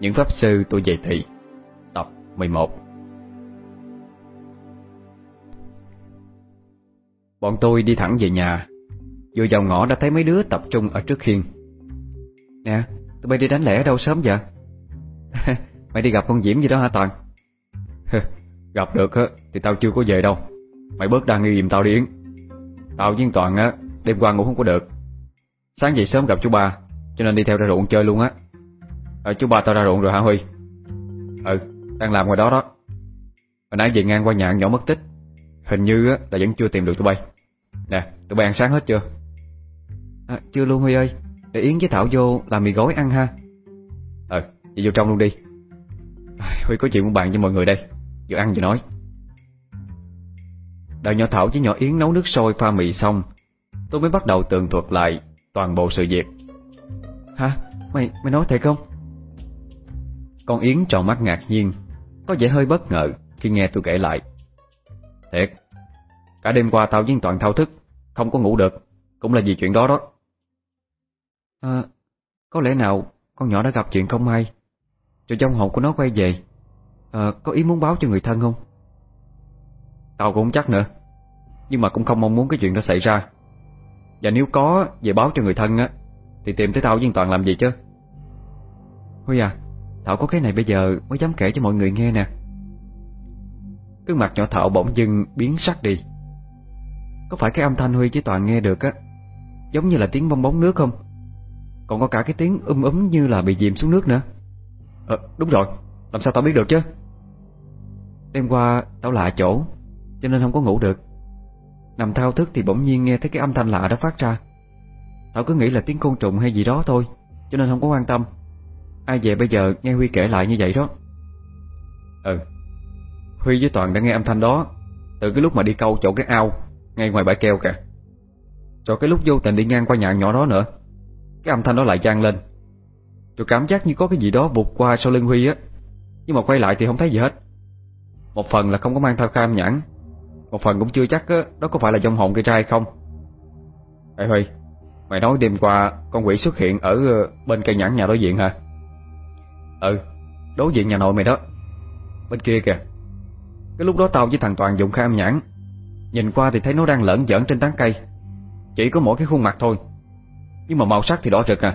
Những pháp sư tôi dạy thị Tập 11 Bọn tôi đi thẳng về nhà. Vừa vào ngõ đã thấy mấy đứa tập trung ở trước khiên. Nè, tụi bay đi đánh lẻ ở đâu sớm vậy? Mày đi gặp con Diễm gì đó hả Toàn? gặp được á thì tao chưa có về đâu. Mày bớt đa nghi giùm tao đi Yến. Tao với Toàn á đêm qua ngủ không có được. Sáng dậy sớm gặp chú ba Cho nên đi theo ra ruộng chơi luôn á à, Chú ba tao ra ruộng rồi hả Huy? Ừ, đang làm ngoài đó đó. Hồi nãy về ngang qua nhà nhỏ mất tích. Hình như á, là vẫn chưa tìm được tụi bay. Nè, tụi bay ăn sáng hết chưa? À, chưa luôn Huy ơi. Để Yến với Thảo vô làm mì gói ăn ha. Ờ, vậy vô trong luôn đi. À, Huy có chuyện muốn bàn với mọi người đây. Vừa ăn vừa nói. Đợi nhỏ Thảo với nhỏ Yến nấu nước sôi pha mì xong. Tôi mới bắt đầu tường thuật lại Toàn bộ sự việc. Hả? Mày mày nói thiệt không? Con Yến tròn mắt ngạc nhiên Có vẻ hơi bất ngờ Khi nghe tôi kể lại. Thiệt Cả đêm qua tao với Toàn thao thức Không có ngủ được Cũng là vì chuyện đó đó. À Có lẽ nào con nhỏ đã gặp chuyện không may Rồi trong hồn của nó quay về. À, Có ý muốn báo cho người thân không? Tao cũng không chắc nữa Nhưng mà cũng không mong muốn cái chuyện đó xảy ra. Và nếu có về báo cho người thân á Thì tìm tới tao với Toàn làm gì chứ? Huy à Thảo có cái này bây giờ mới dám kể cho mọi người nghe nè. Cái mặt nhỏ Thảo bỗng dưng biến sắc đi. Có phải cái âm thanh Huy với Toàn nghe được á, Giống như là tiếng bong bóng nước không? Còn có cả cái tiếng um ấm như là bị dìm xuống nước nữa. Ờ đúng rồi, Làm sao tao biết được chứ? Đêm qua tao lạ chỗ, Cho nên không có ngủ được. Nằm thao thức thì bỗng nhiên nghe thấy cái âm thanh lạ đó phát ra. Tao cứ nghĩ là tiếng côn trùng hay gì đó thôi, Cho nên không có quan tâm. Ai về bây giờ nghe Huy kể lại như vậy đó? Ừ. Huy với Toàn đã nghe âm thanh đó Từ cái lúc mà đi câu chỗ cái ao, Ngay ngoài bãi keo kìa. Cho cái lúc vô tình đi ngang qua nhà nhỏ đó nữa, Cái âm thanh đó lại vang lên. Tôi cảm giác như có cái gì đó vụt qua sau lưng Huy á, Nhưng mà quay lại thì không thấy gì hết. Một phần là không có mang theo cam nhãn, Một phần cũng chưa chắc á, Đó có phải là dòng hồn cây trai không. Ê Huy, Mày nói đêm qua con quỷ xuất hiện ở ờ, bên cây nhãn nhà đối diện hả? Ừ Đối diện nhà nội mày đó. Bên kia kìa. Cái lúc đó tao với thằng Toàn dùng khai âm nhãn. Nhìn qua thì thấy nó đang lởn giỡn trên tán cây. Chỉ có mỗi cái khuôn mặt thôi. Nhưng mà màu sắc thì đỏ rực à.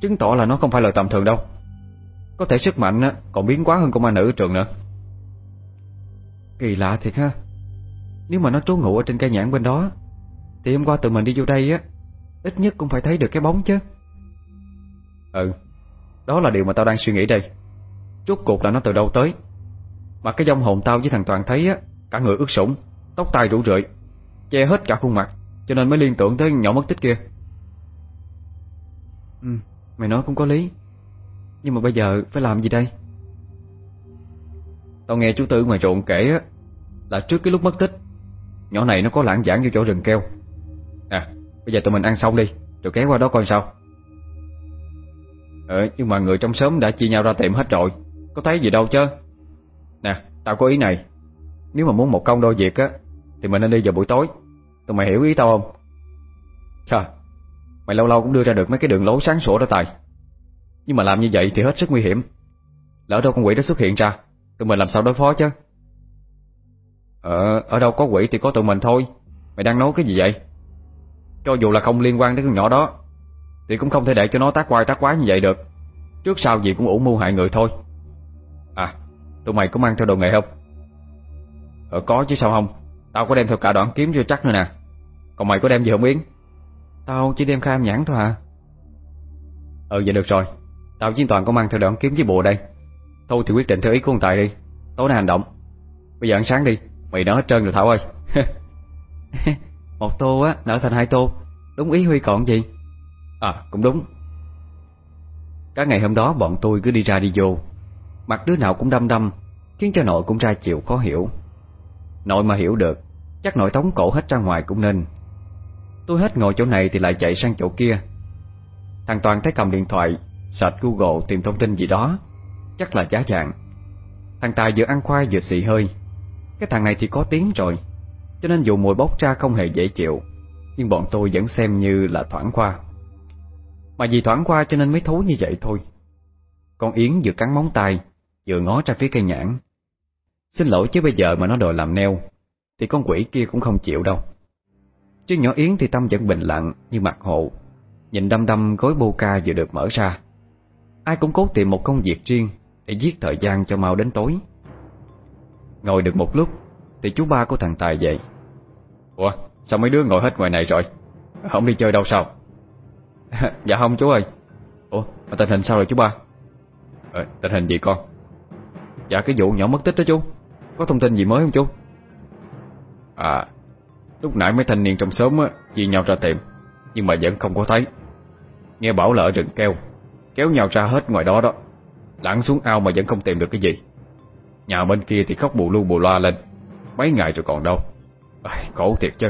Chứng tỏ là nó không phải là tầm thường đâu. Có thể sức mạnh còn biến quá hơn con ma nữ ở trường nữa. Kỳ lạ thiệt ha. Nếu mà nó trú ngụ ở trên cây nhãn bên đó, Thì hôm qua tụi mình đi vô đây á, Ít nhất cũng phải thấy được cái bóng chứ. Ừ. Đó là điều mà tao đang suy nghĩ đây. Rốt cuộc là nó từ đâu tới? Mà cái dông hồn tao với thằng Toàn thấy á Cả người ướt sũng Tóc tai rủ rượi Che hết cả khuôn mặt Cho nên mới liên tưởng tới nhỏ mất tích kia. Ừ Mày nói cũng có lý. Nhưng mà bây giờ phải làm gì đây? Tao nghe chú Tư ngoài ruộng kể á Là trước cái lúc mất tích Nhỏ này nó có lãng giảng vô chỗ rừng keo. À, Bây giờ tụi mình ăn xong đi Rồi kéo qua đó coi sao. Ờ nhưng mà người trong xóm đã chia nhau ra tiệm hết rồi. Có thấy gì đâu chứ? Nè, tao có ý này. Nếu mà muốn một công đôi việc á, Thì mình nên đi vào buổi tối. Tụi mày hiểu ý tao không? Trời Mày lâu lâu cũng đưa ra được mấy cái đường lối sáng sủa đó Tài. Nhưng mà làm như vậy thì hết sức nguy hiểm. Lỡ đâu con quỷ đó xuất hiện ra, Tụi mình làm sao đối phó chứ? Ờ Ở đâu có quỷ thì có tụi mình thôi. Mày đang nói cái gì vậy? Cho dù là không liên quan đến con nhỏ đó thì cũng không thể để cho nó tác quai tác quái như vậy được. Trước sau gì cũng ủ mưu hại người thôi. À Tụi mày có mang theo đồ nghề không? Ờ có chứ sao không? Tao có đem theo cả đoạn kiếm cho chắc nữa nè. Còn mày có đem gì không Yến? Tao chỉ đem khai âm nhãn thôi hả? Ừ vậy được rồi. Tao với Toàn có mang theo đoạn kiếm với bộ đây. Thôi thì quyết định theo ý của ông Tài đi. Tối nay hành động. Bây giờ ăn sáng đi. Mày nói hết trơn rồi Thảo ơi. Một tô á nở thành hai tô. Đúng ý Huy còn gì À cũng đúng. Cả ngày hôm đó bọn tôi cứ đi ra đi vô. Mặt đứa nào cũng đâm đâm Khiến cho nội cũng ra chịu khó hiểu. Nội mà hiểu được, Chắc nội tống cổ hết ra ngoài cũng nên. Tôi hết ngồi chỗ này thì lại chạy sang chỗ kia. Thằng Toàn thấy cầm điện thoại, Search Google tìm thông tin gì đó, Chắc là giá dạng Thằng Tài vừa ăn khoai vừa xì hơi. Cái thằng này thì có tiếng rồi, Cho nên dù mùi bốc ra không hề dễ chịu, Nhưng bọn tôi vẫn xem như là thoảng qua. Mà vì thoảng qua cho nên mới thú như vậy thôi. Con Yến vừa cắn móng tay, Vừa ngó ra phía cây nhãn. Xin lỗi chứ bây giờ mà nó đòi làm neo, Thì con quỷ kia cũng không chịu đâu. Chứ nhỏ Yến thì tâm vẫn bình lặng Như mặt hộ Nhìn đăm đăm gói bô ca vừa được mở ra. Ai cũng cố tìm một công việc riêng Để giết thời gian cho mau đến tối. Ngồi được một lúc, Thì chú ba của thằng Tài dậy. Ủa, sao mấy đứa ngồi hết ngoài này rồi? Không đi chơi đâu sao? Dạ không chú ơi. Ủa mà tình hình sao rồi chú ba? À, Tình hình gì con? Dạ cái vụ nhỏ mất tích đó chú. Có thông tin gì mới không chú? À Lúc nãy mấy thanh niên trong xóm á Chia nhau ra tìm Nhưng mà vẫn không có thấy. Nghe bảo là ở rừng keo Kéo nhau ra hết ngoài đó đó. Lặn xuống ao mà vẫn không tìm được cái gì. Nhà bên kia thì khóc bù lu bù loa lên Mấy ngày rồi còn đâu. À, Khổ thiệt chứ.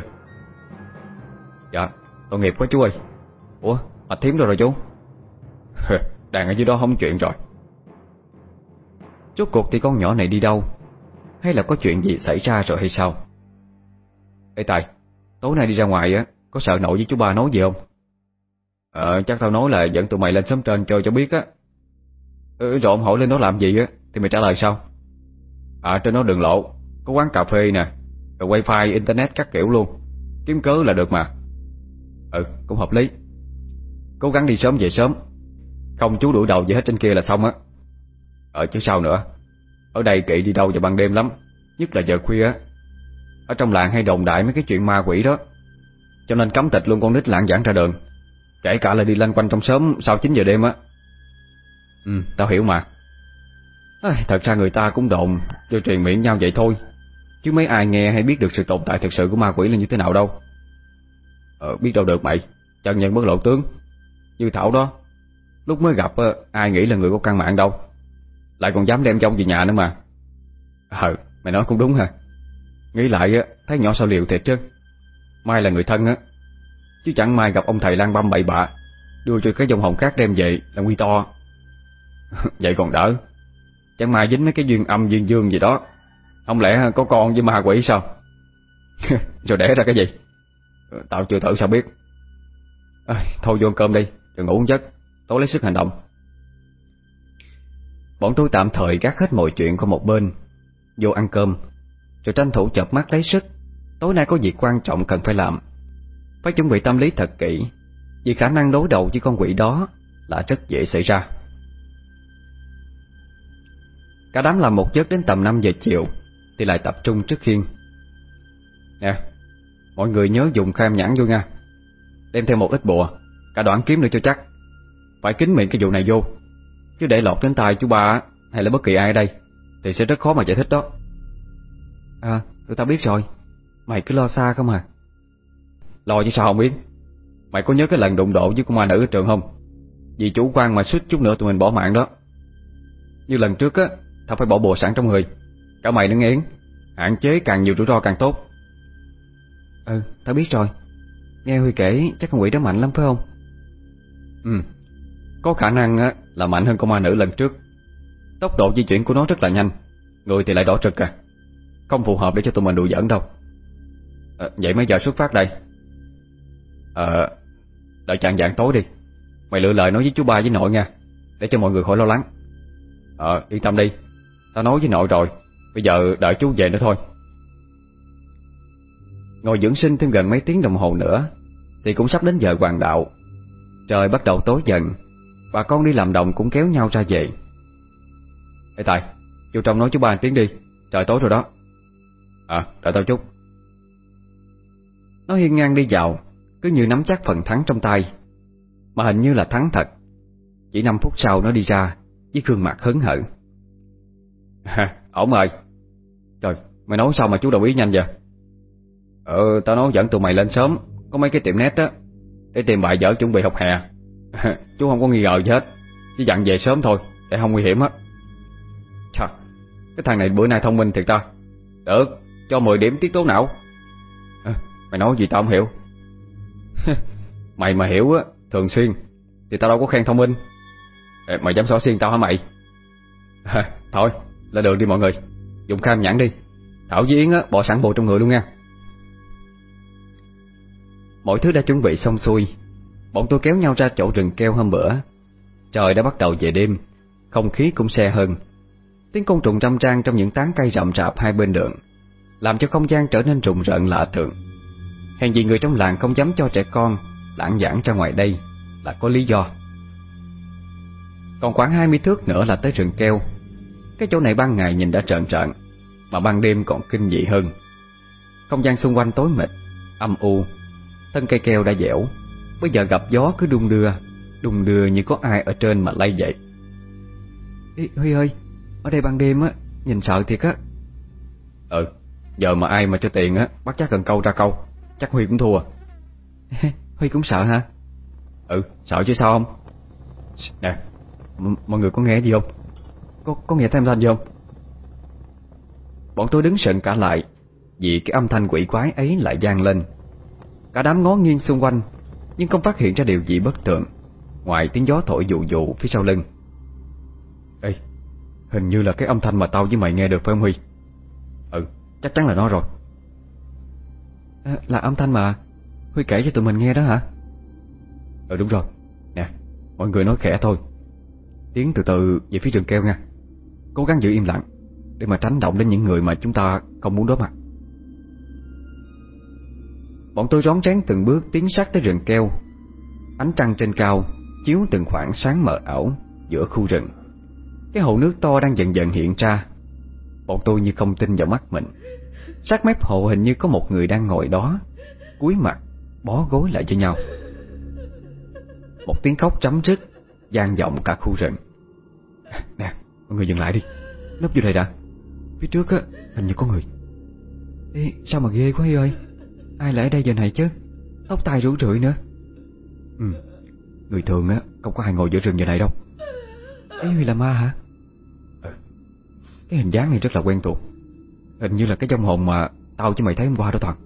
Dạ tội nghiệp quá chú ơi. Ủa mà thím đâu rồi chú? Đàn ở dưới đó không chuyện rồi. Rốt cuộc thì con nhỏ này đi đâu? Hay là có chuyện gì xảy ra rồi hay sao? Ê Tài Tối nay đi ra ngoài á Có sợ nội với chú ba nói gì không? Ờ chắc tao nói là dẫn tụi mày lên sớm trên chơi cho biết á. Ừ, Rồi ông hỏi lên đó làm gì á Thì mày trả lời sao? À trên đó đường lộ Có quán cà phê nè Rồi wifi, internet các kiểu luôn. Kiếm cớ là được mà. Ừ cũng hợp lý. Cố gắng đi sớm về sớm. Không chú đuổi đầu gì hết trên kia là xong á. Ở chứ sao nữa? Ở đây kỵ đi đâu vào ban đêm lắm. Nhất là giờ khuya á. Ở trong làng hay đồn đại mấy cái chuyện ma quỷ đó. Cho nên cấm tịch luôn con nít lạng giảng ra đường. Kể cả là đi lanh quanh trong sớm Sau 9 giờ đêm á. Ừ tao hiểu mà. À, Thật ra người ta cũng đồn Cho truyền miệng nhau vậy thôi. Chứ mấy ai nghe hay biết được sự tồn tại thực sự của ma quỷ là như thế nào đâu. Ờ biết đâu được mày. Chân nhân bất lộ tướng. Như Thảo đó. Lúc mới gặp ờ, ai nghĩ là người có căn mạng đâu. Lại còn dám đem trong về nhà nữa mà. Ờ mày nói cũng đúng hả Nghĩ lại á thấy nhỏ sao liều thiệt chứ. Mai là người thân á. Chứ chẳng mai gặp ông thầy lang băm bậy bạ Đưa cho cái dòng hồng khác đem về là nguy to. Vậy còn đỡ. Chẳng mai dính mấy cái duyên âm duyên dương gì đó. Không lẽ ờ, có con với ma quỷ sao? Rồi đẻ ra cái gì? Tao chưa thử sao biết. À, Thôi vô cơm đi. Rồi ngủ giấc Tối lấy sức hành động. Bọn tôi tạm thời gác hết mọi chuyện qua một bên, Vô ăn cơm, Rồi tranh thủ chợp mắt lấy sức. Tối nay có việc quan trọng cần phải làm. Phải chuẩn bị tâm lý thật kỹ, Vì khả năng đối đầu với con quỷ đó Là rất dễ xảy ra. Cả đám làm một giấc đến tầm 5 giờ chiều, Thì lại tập trung trước khiên. Nè, Mọi người nhớ dùng kham nhãn vô nha, Đem theo một ít bùa. Cả đoạn kiếm nữa cho chắc. Phải kín miệng cái vụ này vô. Chứ để lọt đến tai chú ba Hay là bất kỳ ai ở đây Thì sẽ rất khó mà giải thích đó. À tụi tao biết rồi. Mày cứ lo xa không à? Lo chứ sao không biết. Mày có nhớ cái lần đụng độ với con ma nữ ở trường không? Vì chủ quan mà suýt chút nữa tụi mình bỏ mạng đó. Như lần trước á Tao phải bỏ bùa sẵn trong người. Cả mày nữa nghiến Hạn chế càng nhiều rủi ro càng tốt. Ừ, tao biết rồi. Nghe Huy kể chắc con quỷ đó mạnh lắm phải không? Ừ. Có khả năng á, là mạnh hơn con ma nữ lần trước. Tốc độ di chuyển của nó rất là nhanh. Người thì lại đỏ trực à. Không phù hợp để cho tụi mình đùa giỡn đâu. À, Vậy mấy giờ xuất phát đây? Ờ Đợi chạng dạng tối đi. Mày lựa lời nói với chú ba với nội nha Để cho mọi người khỏi lo lắng. Ờ yên tâm đi. Tao nói với nội rồi. Bây giờ đợi chú về nữa thôi. Ngồi dưỡng sinh thêm gần mấy tiếng đồng hồ nữa Thì cũng sắp đến giờ hoàng đạo. Trời bắt đầu tối dần Bà con đi làm đồng cũng kéo nhau ra về. Ê Tài Vô trong nói chú ba tiếng đi Trời tối rồi đó. À đợi tao chút. Nó hiên ngang đi vào Cứ như nắm chắc phần thắng trong tay Mà hình như là thắng thật. Chỉ 5 phút sau nó đi ra Với gương mặt hớn hở. Ha, ổn rồi Trời, mày nói sao mà chú đồng ý nhanh vậy? Ờ, tao nói dẫn tụi mày lên sớm Có mấy cái tiệm nét á. Để tìm bài vở chuẩn bị học hè. Chú không có nghi ngờ gì hết. Chỉ dặn về sớm thôi Để không nguy hiểm á. Trời, cái thằng này bữa nay thông minh thiệt ta. Được, cho 10 điểm tiết tố não. À, Mày nói gì tao không hiểu. Mày mà hiểu á Thường xuyên Thì tao đâu có khen thông minh. Ê, Mày dám xóa xiên tao hả mày? À, Thôi, lên đường đi mọi người. Dùng cam nhãn đi. Thảo với Yến á, bỏ sẵn bộ trong người luôn nha. Mọi thứ đã chuẩn bị xong xuôi. Bọn tôi kéo nhau ra chỗ rừng keo hôm bữa. Trời đã bắt đầu về đêm, Không khí cũng xe hơn. Tiếng côn trùng trăm trang trong những tán cây rậm rạp hai bên đường, Làm cho không gian trở nên rùng rợn lạ thường. Hèn gì người trong làng không dám cho trẻ con lãng giảng ra ngoài đây Là có lý do. Còn khoảng 20 thước nữa là tới rừng keo. Cái chỗ này ban ngày nhìn đã trợn trợn, Mà ban đêm còn kinh dị hơn. Không gian xung quanh tối mịt, Âm u Thân cây keo đã dẻo. Bây giờ gặp gió cứ đung đưa. Đung đưa như có ai ở trên mà lay dậy. Ê, Huy ơi Ở đây ban đêm á Nhìn sợ thiệt á. Ừ Giờ mà ai mà cho tiền á Bắt chắc cần câu ra câu. Chắc Huy cũng thua. Huy cũng sợ hả? Ừ sợ chứ sao không? Nè Mọi người có nghe gì không? Có, có nghe thêm thanh gì không? Bọn tôi đứng sợn cả lại Vì cái âm thanh quỷ quái ấy lại gian lên Cả đám ngó nghiêng xung quanh Nhưng không phát hiện ra điều gì bất thường. Ngoài tiếng gió thổi dụ dụ phía sau lưng. Ê Hình như là cái âm thanh mà tao với mày nghe được phải không Huy? Ừ chắc chắn là nó rồi. À, Là âm thanh mà Huy kể cho tụi mình nghe đó hả? Ừ đúng rồi. Nè mọi người nói khẽ thôi. Tiếng từ từ về phía rừng keo nha. Cố gắng giữ im lặng Để mà tránh động đến những người mà chúng ta không muốn đối mặt. Bọn tôi rón rén từng bước tiến sát tới rừng keo. Ánh trăng trên cao Chiếu từng khoảng sáng mờ ảo Giữa khu rừng. Cái hồ nước to đang dần dần hiện ra. Bọn tôi như không tin vào mắt mình. Sát mép hồ hình như có một người đang ngồi đó cúi mặt Bó gối lại cho nhau. Một tiếng khóc chấm rứt gian vọng cả khu rừng. Nè, mọi người dừng lại đi. Nấp vô đây đã. Phía trước á, hình như có người. Ê, sao mà ghê quá Huy ơi? Ai lại ở đây giờ này chứ? Tóc tai rủ rượi nữa. Ừ, người thường á, không có ai ngồi giữa rừng giờ này đâu. Ê Huy là ma hả? Ừ. Cái hình dáng này rất là quen thuộc. Hình như là cái trong hồn mà Tao với mày thấy hôm qua đó Toàn.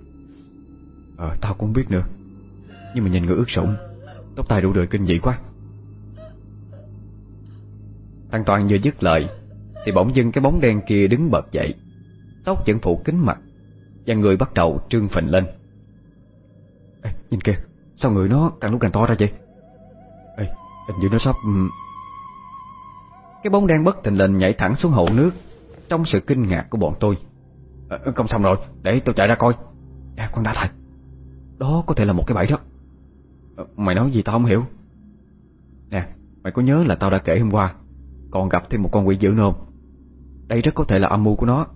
Ờ, tao cũng không biết nữa. Nhưng mà nhìn người ướt sũng Tóc tai đủ rượi kinh dị quá. Thằng Toàn vừa dứt lời Thì bỗng dưng cái bóng đen kia đứng bật dậy. Tóc vẫn phủ kính mặt Và người bắt đầu trương phình lên Ê, nhìn kìa Sao người nó càng lúc càng to ra vậy? Ê, hình như nó sắp Cái bóng đen bất thình lình nhảy thẳng xuống hồ nước Trong sự kinh ngạc của bọn tôi. À, Không xong rồi, để tôi chạy ra coi. À, con đã thật Đó có thể là một cái bẫy đó. À, Mày nói gì tao không hiểu. Nè, mày có nhớ là tao đã kể hôm qua Còn gặp thêm một con quỷ dữ nữa không? Đây rất có thể là âm mưu của nó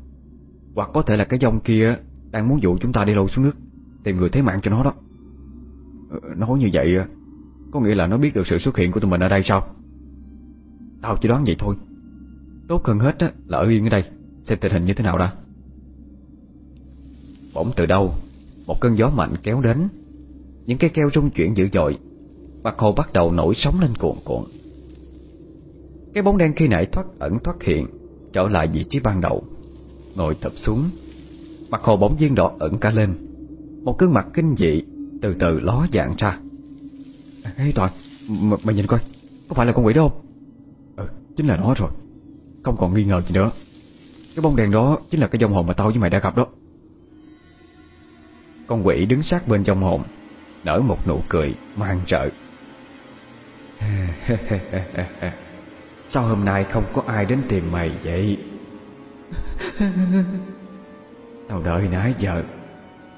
Hoặc có thể là cái dông kia Đang muốn dụ chúng ta đi lâu xuống nước Tìm người thế mạng cho nó đó. Nói như vậy Có nghĩa là nó biết được sự xuất hiện của tụi mình ở đây sao? Tao chỉ đoán vậy thôi. Tốt hơn hết là ở yên ở đây, Xem tình hình như thế nào đã. Bỗng từ đâu, Một cơn gió mạnh kéo đến. Những cái keo rung chuyển dữ dội Mặt hồ bắt đầu nổi sóng lên cuộn cuộn. Cái bóng đen khi nãy thoát ẩn thoát hiện, Trở lại vị trí ban đầu, Ngồi thập xuống. Mặt hồ bỗng nhiên đỏ ẩn cả lên. Một gương mặt kinh dị từ từ ló dạng ra. Ê, Toàn Mày nhìn coi, Có phải là con quỷ đó không? Ừ chính là nó rồi. Không còn nghi ngờ gì nữa. Cái bóng đèn đó chính là cái dòng hồn mà tao với mày đã gặp đó. Con quỷ đứng sát bên trong hồn, Nở một nụ cười mang trợ. Sao hôm nay không có ai đến tìm mày vậy? Tao đợi nãy giờ,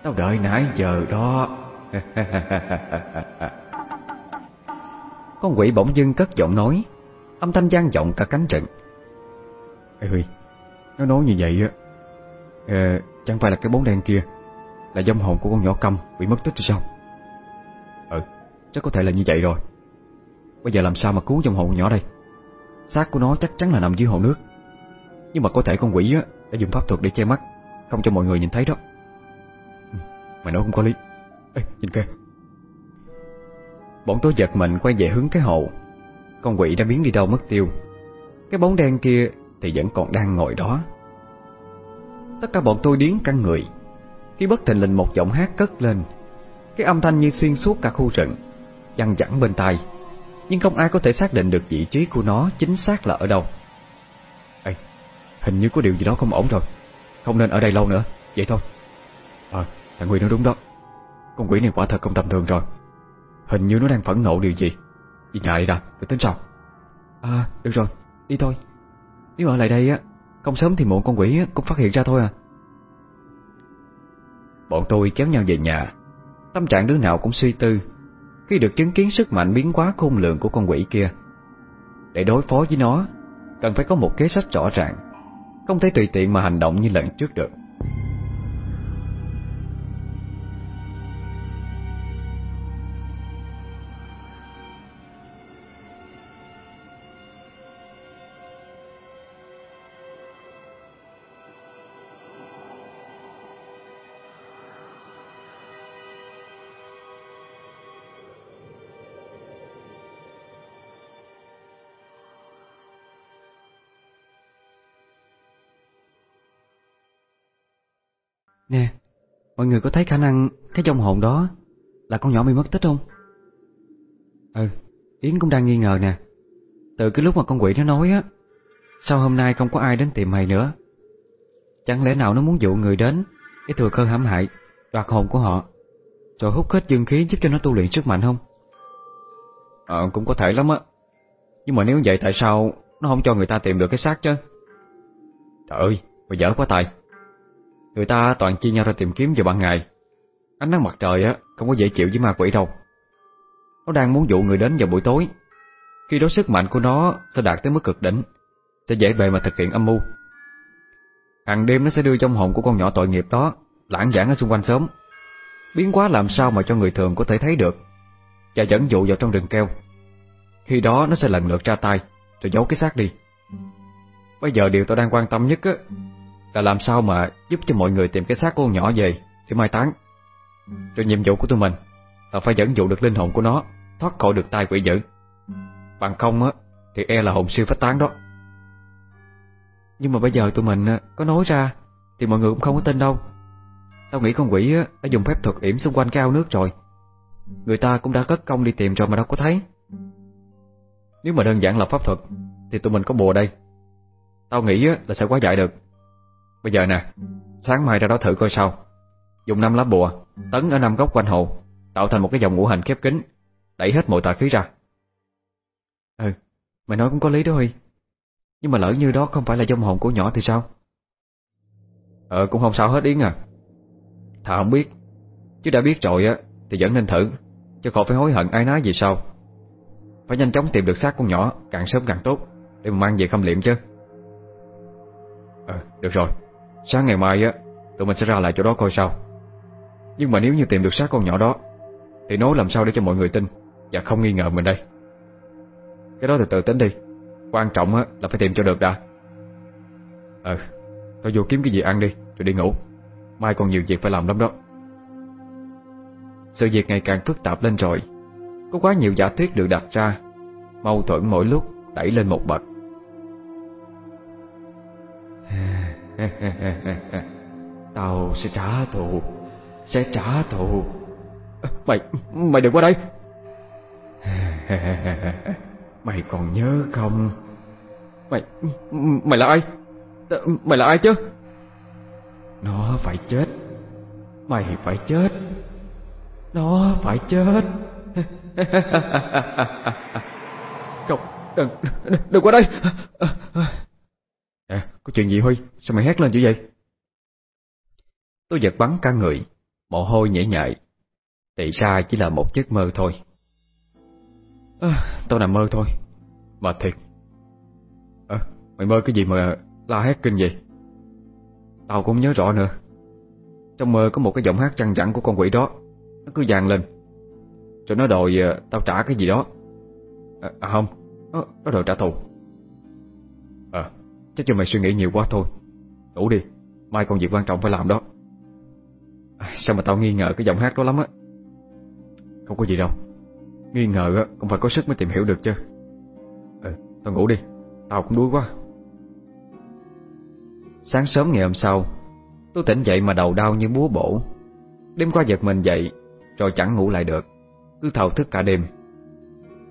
Tao đợi nãy giờ đó. Con quỷ bỗng dưng cất giọng nói. Âm thanh gian vọng cả cánh rừng. Ê Huy Nó nói như vậy á ờ, Chẳng phải là cái bóng đen kia Là dông hồn của con nhỏ câm Bị mất tích rồi sao? Ừ Chắc có thể là như vậy rồi. Bây giờ làm sao mà cứu dông hồn nhỏ đây? Xác của nó chắc chắn là nằm dưới hồ nước. Nhưng mà có thể con quỷ á Đã dùng pháp thuật để che mắt Không cho mọi người nhìn thấy đó. Ừ, Mày nói không có lý Ê nhìn kìa. Bọn tôi giật mình quay về hướng cái hồ. Con quỷ đã biến đi đâu mất tiêu. Cái bóng đen kia Thì vẫn còn đang ngồi đó. Tất cả bọn tôi điến căng người. Khi bất thình lình một giọng hát cất lên Cái âm thanh như xuyên suốt cả khu rừng Chăn chẳng bên tai. Nhưng không ai có thể xác định được vị trí của nó Chính xác là ở đâu. Ê, Hình như có điều gì đó không ổn rồi. Không nên ở đây lâu nữa. Vậy thôi. Ờ, thằng Huy nói đúng đó. Con quỷ này quả thật không tầm thường rồi. Hình như nó đang phẫn nộ điều gì. Chị ngại ra, rồi tính sau. À, được rồi, Đi thôi. Nếu ở lại đây á Không sớm thì muộn con quỷ cũng phát hiện ra thôi à. Bọn tôi kéo nhau về nhà. Tâm trạng đứa nào cũng suy tư. Khi được chứng kiến sức mạnh biến quá khôn lường của con quỷ kia Để đối phó với nó Cần phải có một kế sách rõ ràng. Không thể tùy tiện mà hành động như lần trước được. Nè, mọi người có thấy khả năng cái trong hồn đó là con nhỏ bị mất tích không? Ừ, Yến cũng đang nghi ngờ nè. Từ cái lúc mà con quỷ nó nói á, sao hôm nay không có ai đến tìm mày nữa? Chẳng lẽ nào nó muốn dụ người đến để thừa cơ hãm hại, đoạt hồn của họ, rồi hút hết dương khí giúp cho nó tu luyện sức mạnh không? Ờ, cũng có thể lắm á. Nhưng mà nếu vậy tại sao nó không cho người ta tìm được cái xác chứ? Trời ơi, mày dở quá tài. Người ta toàn chia nhau ra tìm kiếm vào ban ngày. Ánh nắng mặt trời á, Không có dễ chịu với ma quỷ đâu. Nó đang muốn dụ người đến vào buổi tối. Khi đó sức mạnh của nó sẽ đạt tới mức cực đỉnh, Sẽ dễ bề mà thực hiện âm mưu. Hàng đêm nó sẽ đưa trong hồn của con nhỏ tội nghiệp đó Lãng giảng ở xung quanh sớm. Biến quá làm sao mà cho người thường có thể thấy được Và dẫn dụ vào trong rừng keo. Khi đó nó sẽ lần lượt ra tay, Rồi giấu cái xác đi. Bây giờ điều tôi đang quan tâm nhất á là làm sao mà giúp cho mọi người tìm cái xác của con nhỏ về để mai táng. Rồi nhiệm vụ của tụi mình là phải dẫn dụ được linh hồn của nó, thoát khỏi được tay quỷ dữ. Bằng không á, thì e là hồn siêu phát tán đó. Nhưng mà bây giờ tụi mình có nói ra thì mọi người cũng không có tin đâu. Tao nghĩ con quỷ đã dùng phép thuật yểm xung quanh cái ao nước rồi. Người ta cũng đã cất công đi tìm rồi mà đâu có thấy. Nếu mà đơn giản là pháp thuật, thì tụi mình có bùa đây. Tao nghĩ là sẽ quá dại được. Bây giờ nè, Sáng mai ra đó thử coi sao. Dùng năm lá bùa, Tấn ở năm góc quanh hồ, Tạo thành một cái dòng ngũ hành khép kín, Đẩy hết mọi tà khí ra. Ừ Mày nói cũng có lý đó Huy. Nhưng mà lỡ như đó không phải là dông hồn của nhỏ thì sao? Ờ cũng không sao hết Yến à. Thà không biết. Chứ đã biết rồi á, Thì vẫn nên thử, Chứ khỏi phải hối hận ai nói gì sao Phải nhanh chóng tìm được xác con nhỏ, Càng sớm càng tốt, Để mà mang về khâm liệm chứ. Ờ được rồi. Sáng ngày mai á, Tụi mình sẽ ra lại chỗ đó coi sao. Nhưng mà nếu như tìm được xác con nhỏ đó, Thì nói làm sao để cho mọi người tin Và không nghi ngờ mình đây? Cái đó từ từ tính đi. Quan trọng á là phải tìm cho được đã. Ờ tôi vô kiếm cái gì ăn đi, Rồi đi ngủ. Mai còn nhiều việc phải làm lắm đó. Sự việc ngày càng phức tạp lên rồi. Có quá nhiều giả thuyết được đặt ra. Mâu thuẫn mỗi lúc đẩy lên một bậc. Tao sẽ trả thù Sẽ trả thù. Mày, mày đừng qua đây. Mày còn nhớ không? Mày, mày là ai? Mày là ai chứ? Nó phải chết. Mày phải chết. Nó phải chết. Không, đừng, đừng qua đây À, có chuyện gì Huy? Sao mày hét lên dữ vậy? Tôi giật bắn cả người, mồ hôi nhễ nhại. Thì ra chỉ là một giấc mơ thôi. À, tao nằm mơ thôi. Mà thiệt. À, mày mơ cái gì mà la hét kinh vậy? Tao cũng nhớ rõ nữa. Trong mơ có một cái giọng hát chăn chẳng của con quỷ đó. Nó cứ vàng lên. Rồi nó đòi à, tao trả cái gì đó. À, à không, nó, nó đòi trả thù chứ Chắc cho mày suy nghĩ nhiều quá thôi. Ngủ đi, Mai còn việc quan trọng phải làm đó. Sao mà tao nghi ngờ cái giọng hát đó lắm á? Không có gì đâu. Nghi ngờ á, cũng phải có sức mới tìm hiểu được chứ. Ừ tao ngủ đi. Tao cũng đuối quá. Sáng sớm ngày hôm sau Tôi tỉnh dậy mà đầu đau như búa bổ. Đêm qua giật mình dậy, Rồi chẳng ngủ lại được. Cứ thao thức cả đêm.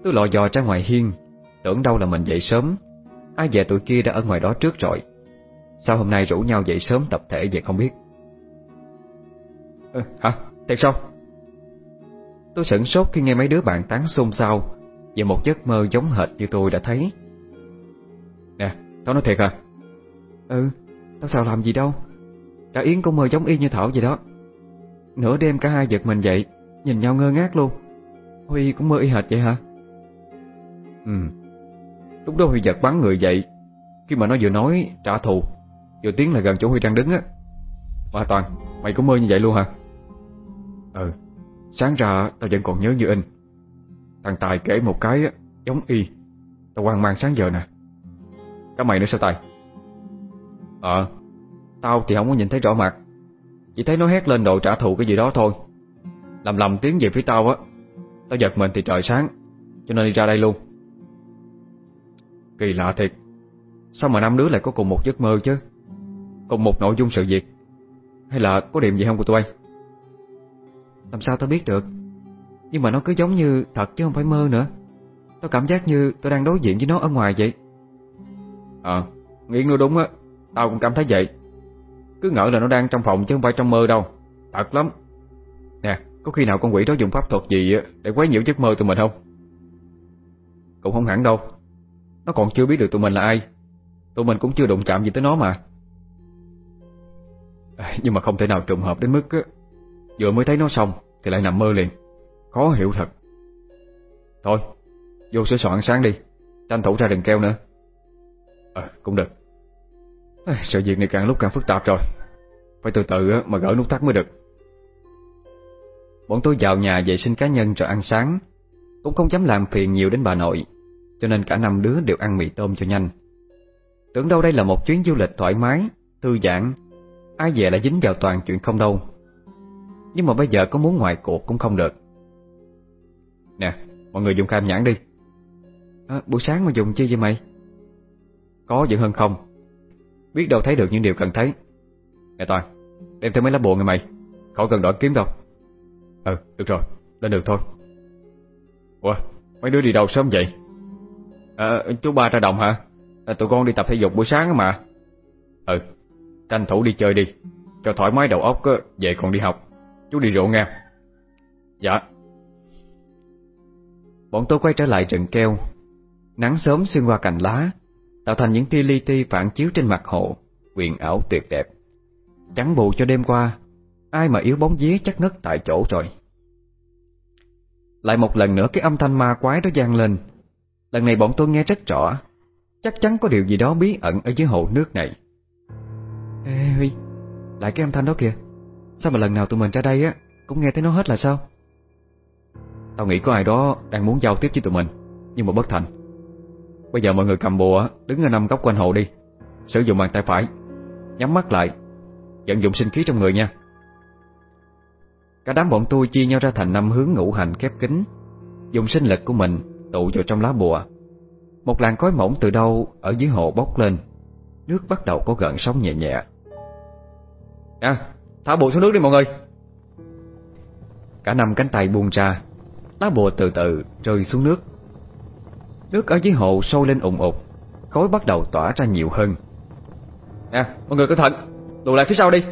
Tôi lò dò ra ngoài hiên, Tưởng đâu là mình dậy sớm. Ai về tụi kia đã ở ngoài đó trước rồi? Sao hôm nay rủ nhau dậy sớm tập thể vậy không biết? À, Hả? Thiệt sao? Tôi sửng sốt khi nghe mấy đứa bạn tán xôn xao Về một giấc mơ giống hệt như tôi đã thấy. Tao nói thiệt à Ừ Tao sao làm gì đâu. Cả Yến cũng mơ giống y như Thảo vậy đó. Nửa đêm cả hai giật mình dậy Nhìn nhau ngơ ngác luôn. Huy cũng mơ y hệt vậy hả? Ừ Lúc đó Huy giật bắn người dậy. Khi mà nó vừa nói trả thù Vừa tiến lại gần chỗ Huy đang đứng á. Mà Toàn Mày cũng mơ như vậy luôn hả? Ừ Sáng ra tao vẫn còn nhớ như in. Thằng Tài kể một cái á, giống y. Tao hoang mang sáng giờ nè. Cả mày nữa sao Tài? Ờ Tao thì không có nhìn thấy rõ mặt. Chỉ thấy nó hét lên độ trả thù cái gì đó thôi. Làm lầm tiếng về phía tao á. Tao giật mình thì trời sáng Cho nên đi ra đây luôn. Kỳ lạ thiệt. Sao mà năm đứa lại có cùng một giấc mơ chứ? Cùng một nội dung sự việc. Hay là có điểm gì không của tụi bay? Làm sao tao biết được? Nhưng mà nó cứ giống như thật chứ không phải mơ nữa. Tao cảm giác như tôi đang đối diện với nó ở ngoài vậy. Ờ Nghiện nó đúng á. Tao cũng cảm thấy vậy. Cứ ngỡ là nó đang trong phòng chứ không phải trong mơ đâu. Thật lắm. Nè, có khi nào con quỷ đó dùng pháp thuật gì Để quấy nhiễu giấc mơ tụi mình không? Cũng không hẳn đâu. Nó còn chưa biết được tụi mình là ai. Tụi mình cũng chưa đụng chạm gì tới nó mà. À, nhưng mà không thể nào trùng hợp đến mức Vừa mới thấy nó xong Thì lại nằm mơ liền. Khó hiểu thật. Thôi, Vô sửa soạn sáng đi. Tranh thủ ra rừng keo nữa. Ờ cũng được. À, sự việc này càng lúc càng phức tạp rồi. Phải từ từ mà gỡ nút thắt mới được. Bọn tôi vào nhà vệ sinh cá nhân rồi ăn sáng. Cũng không dám làm phiền nhiều đến bà nội. Cho nên cả năm đứa đều ăn mì tôm cho nhanh. Tưởng đâu đây là một chuyến du lịch thoải mái Thư giãn. Ai về lại dính vào toàn chuyện không đâu. Nhưng mà bây giờ có muốn ngoài cuộc cũng không được. Nè Mọi người dùng cam nhãn đi. À, Buổi sáng mà dùng chi vậy mày? Có vẫn hơn không? Biết đâu thấy được những điều cần thấy. Nè Toàn Đem theo mấy lá bùa người mày. Khỏi cần đổi kiếm đâu. Ừ được rồi. Lên đường thôi. Ủa mấy đứa đi đâu sớm vậy? À, Chú ba ra đồng hả? À, Tụi con đi tập thể dục buổi sáng mà. Ừ Tranh thủ đi chơi đi. Cho thoải mái đầu óc Về còn đi học. Chú đi rượu nghe Dạ. Bọn tôi quay trở lại rừng keo. Nắng sớm xuyên qua cành lá Tạo thành những tia li ti phản chiếu trên mặt hồ Quyền ảo tuyệt đẹp. Trắng bù cho đêm qua Ai mà yếu bóng vía chắc ngất tại chỗ rồi. Lại một lần nữa cái âm thanh ma quái đó gian lên. Lần này bọn tôi nghe rất rõ. Chắc chắn có điều gì đó bí ẩn ở dưới hồ nước này. Ê Huy. Lại cái âm thanh đó kìa. Sao mà lần nào tụi mình ra đây á Cũng nghe thấy nó hết là sao? Tao nghĩ có ai đó đang muốn giao tiếp với tụi mình Nhưng mà bất thành. Bây giờ mọi người cầm bùa Đứng ở năm góc quanh hồ đi. Sử dụng bàn tay phải Nhắm mắt lại Vận dụng sinh khí trong người nha. Cả đám bọn tôi chia nhau ra thành năm hướng ngũ hành khép kín Dùng sinh lực của mình tụ vào trong lá bùa. Một làn khói mỏng từ đâu Ở dưới hồ bốc lên. Nước bắt đầu có gợn sóng nhẹ nhẹ. À, thả bùa xuống nước đi mọi người. Cả năm cánh tay buông ra Lá bùa từ từ rơi xuống nước. Nước ở dưới hồ sôi lên ủng ụt Khói bắt đầu tỏa ra nhiều hơn. Nè, mọi người cẩn thận Lùi lại phía sau đi.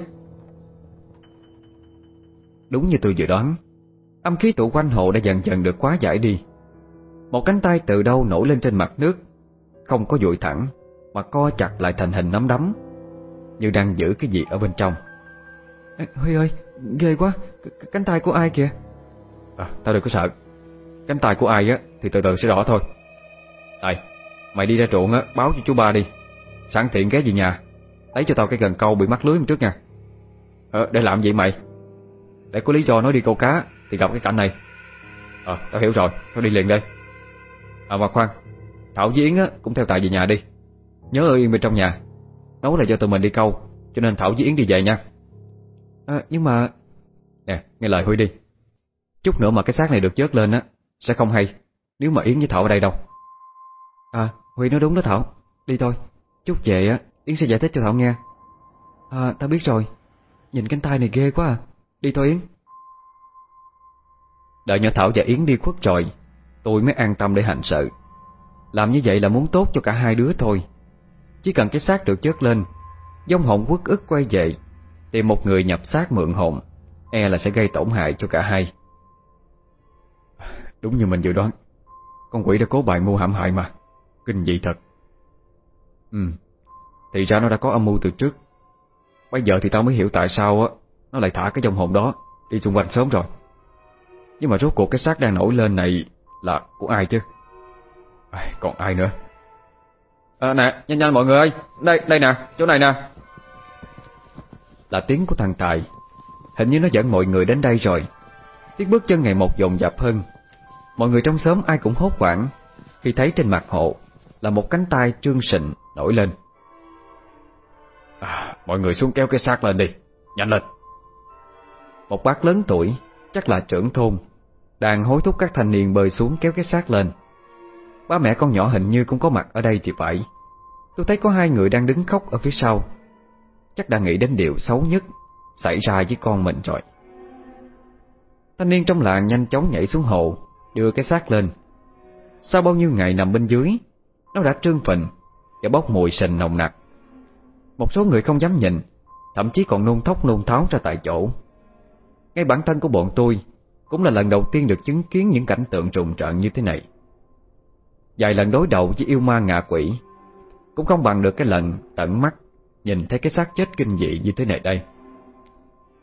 Đúng như tôi dự đoán Âm khí tụ quanh hồ đã dần dần được quá giải đi. Một cánh tay từ đâu nổi lên trên mặt nước Không có dụi thẳng Mà co chặt lại thành hình nắm đấm. Như đang giữ cái gì ở bên trong. Ê, Huy ơi, ghê quá C Cánh tay của ai kìa? À, Tao đừng có sợ. Cánh tay của ai á thì từ từ sẽ rõ thôi. Này, mày đi ra ruộng á Báo cho chú ba đi. Sẵn tiện ghé về nhà. Lấy cho tao cái gần câu bị mắc lưới trước nha. Ờ, để làm gì mày? Để có lý do nói đi câu cá Thì gặp cái cảnh này. Ờ, tao hiểu rồi, tao đi liền đây À mà khoan Thảo với Yến á, cũng theo Tài về nhà đi. Nhớ ở yên bên trong nhà. Nấu là do tụi mình đi câu Cho nên Thảo với Yến đi về nha. À, Nhưng mà Nè, nghe lời Huy đi. Chút nữa mà cái xác này được chớt lên á Sẽ không hay Nếu mà Yến với Thảo ở đây đâu. À, Huy nói đúng đó Thảo. Đi thôi. Chút về á, Yến sẽ giải thích cho Thảo nghe. À, tao biết rồi. Nhìn cánh tay này ghê quá à. Đi thôi Yến. Đợi nhỏ Thảo và Yến đi khuất rồi Tôi mới an tâm để hành sự. Làm như vậy là muốn tốt cho cả hai đứa thôi. Chỉ cần cái xác được chớt lên Dông hồn quất ức quay về Tìm một người nhập xác mượn hồn E là sẽ gây tổn hại cho cả hai. Đúng như mình dự đoán. Con quỷ đã cố bài mưu hãm hại mà. Kinh dị thật. Ừ Thì ra nó đã có âm mưu từ trước. Bây giờ thì tao mới hiểu tại sao á, Nó lại thả cái dòng hồn đó Đi xung quanh sớm rồi. Nhưng mà rốt cuộc cái xác đang nổi lên này là của ai chứ? À, Còn ai nữa? À, Nè nhanh nhanh mọi người ơi. Đây đây nè chỗ này nè. Là tiếng của thằng Tài. Hình như nó dẫn mọi người đến đây rồi. Tiếng bước chân ngày một dồn dập hơn. Mọi người trong xóm ai cũng hốt hoảng Khi thấy trên mặt hộ Là một cánh tay trương sịnh nổi lên. À, Mọi người xuống kéo cái xác lên đi. Nhanh lên. Một bác lớn tuổi Chắc là trưởng thôn đang hối thúc các thanh niên bơi xuống kéo cái xác lên. Ba mẹ con nhỏ hình như cũng có mặt ở đây thì phải. Tôi thấy có hai người đang đứng khóc ở phía sau. Chắc đang nghĩ đến điều xấu nhất Xảy ra với con mình rồi. Thanh niên trong làng nhanh chóng nhảy xuống hồ, Đưa cái xác lên. Sau bao nhiêu ngày nằm bên dưới, Nó đã trương phình Và bốc mùi sình nồng nặc. Một số người không dám nhìn, Thậm chí còn nôn thốc nôn tháo ra tại chỗ. Ngay bản thân của bọn tôi cũng là lần đầu tiên được chứng kiến Những cảnh tượng trùng trận như thế này. Vài lần đối đầu với yêu ma ngạ quỷ Cũng không bằng được cái lần tận mắt Nhìn thấy cái xác chết kinh dị như thế này đây.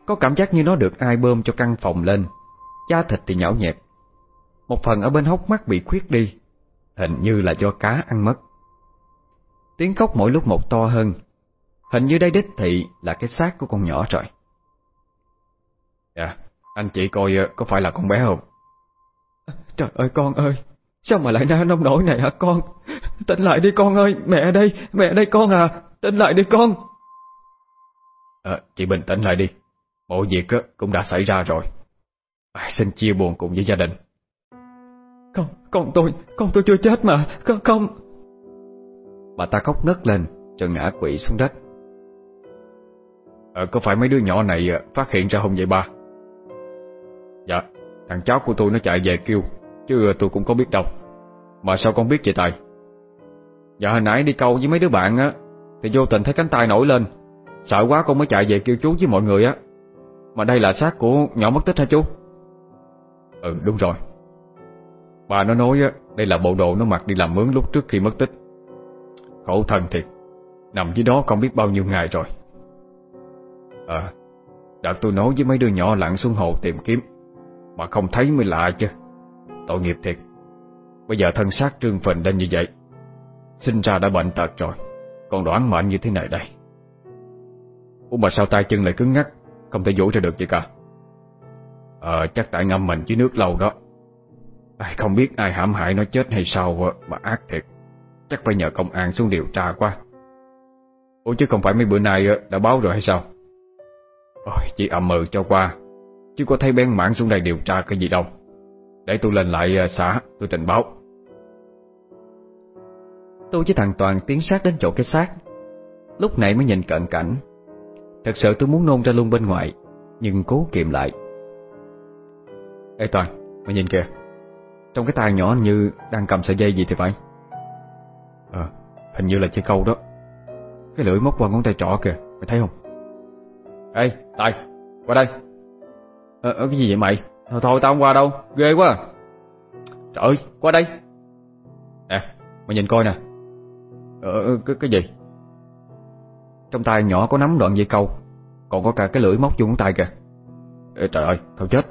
Có cảm giác như nó được ai bơm cho căn phòng lên Da thịt thì nhão nhẹp. Một phần ở bên hốc mắt bị khuyết đi Hình như là do cá ăn mất. Tiếng khóc mỗi lúc một to hơn Hình như đây đích thị là cái xác của con nhỏ rồi. Dạ, anh chị coi ờ, có phải là con bé không? Trời ơi con ơi Sao mà lại ra nông nổi này hả con? Tỉnh lại đi con ơi Mẹ đây, mẹ đây con à Tỉnh lại đi con. À, Chị bình tĩnh lại đi Mọi việc cũng đã xảy ra rồi. À, Xin chia buồn cùng với gia đình. Con, con tôi Con tôi chưa chết mà Con, không. Bà ta khóc ngất lên Rồi ngã quỵ xuống đất. À, Có phải mấy đứa nhỏ này phát hiện ra không vậy ba Dạ. Thằng cháu của tôi nó chạy về kêu Chứ tôi cũng có biết đâu. Mà sao con biết vậy Tài? Dạ hồi nãy đi câu với mấy đứa bạn á Thì vô tình thấy cánh tay nổi lên. Sợ quá con mới chạy về kêu chú với mọi người á. Mà đây là xác của nhỏ mất tích hả chú? Ừ đúng rồi. Bà nó nói á Đây là bộ đồ nó mặc đi làm mướn lúc trước khi mất tích. Khổ thân thiệt. Nằm dưới đó không biết bao nhiêu ngày rồi. Ờ à, Đợt tôi nói với mấy đứa nhỏ lặn xuống hồ tìm kiếm. Mà không thấy mới lạ chứ. Tội nghiệp thiệt. Bây giờ thân xác trương phình lên như vậy, Sinh ra đã bệnh tật rồi. Còn đoán mệnh như thế này đây. Ủa mà sao tay chân lại cứng ngắc, Không thể vỗ ra được vậy cả? Ờ chắc tại ngâm mình dưới nước lâu đó. Ai Không biết ai hãm hại nó chết hay sao Mà ác thiệt. Chắc phải nhờ công an xuống điều tra qua Ủa chứ không phải mấy bữa nay đã báo rồi hay sao? Ôi, chỉ ậm mừ cho qua. Chứ có thấy bén mảng xuống đây điều tra cái gì đâu. Để tôi lên lại à, xã, Tôi trình báo. Tôi với thằng Toàn tiến sát đến chỗ cái xác. Lúc nãy mới nhìn cận cảnh. Thật sự tôi muốn nôn ra luôn bên ngoài, Nhưng cố kiềm lại. Ê Toàn, Mày nhìn kìa. Trong cái tay nhỏ như đang cầm sợi dây gì thì phải. Ờ Hình như là chơi câu đó. Cái lưỡi móc qua ngón tay trỏ kìa, Mày thấy không? Ê, Tài, Qua đây. Ờ, à, cái gì vậy mày? Thôi thôi tao không qua đâu. Ghê quá à. Trời ơi qua đây. Nè mày nhìn coi nè. Ờ, ờ, cái, cái gì? Trong tay nhỏ có nắm đoạn dây câu Còn có cả cái lưỡi móc vô ngón tay kìa. Ê, Trời ơi tao chết.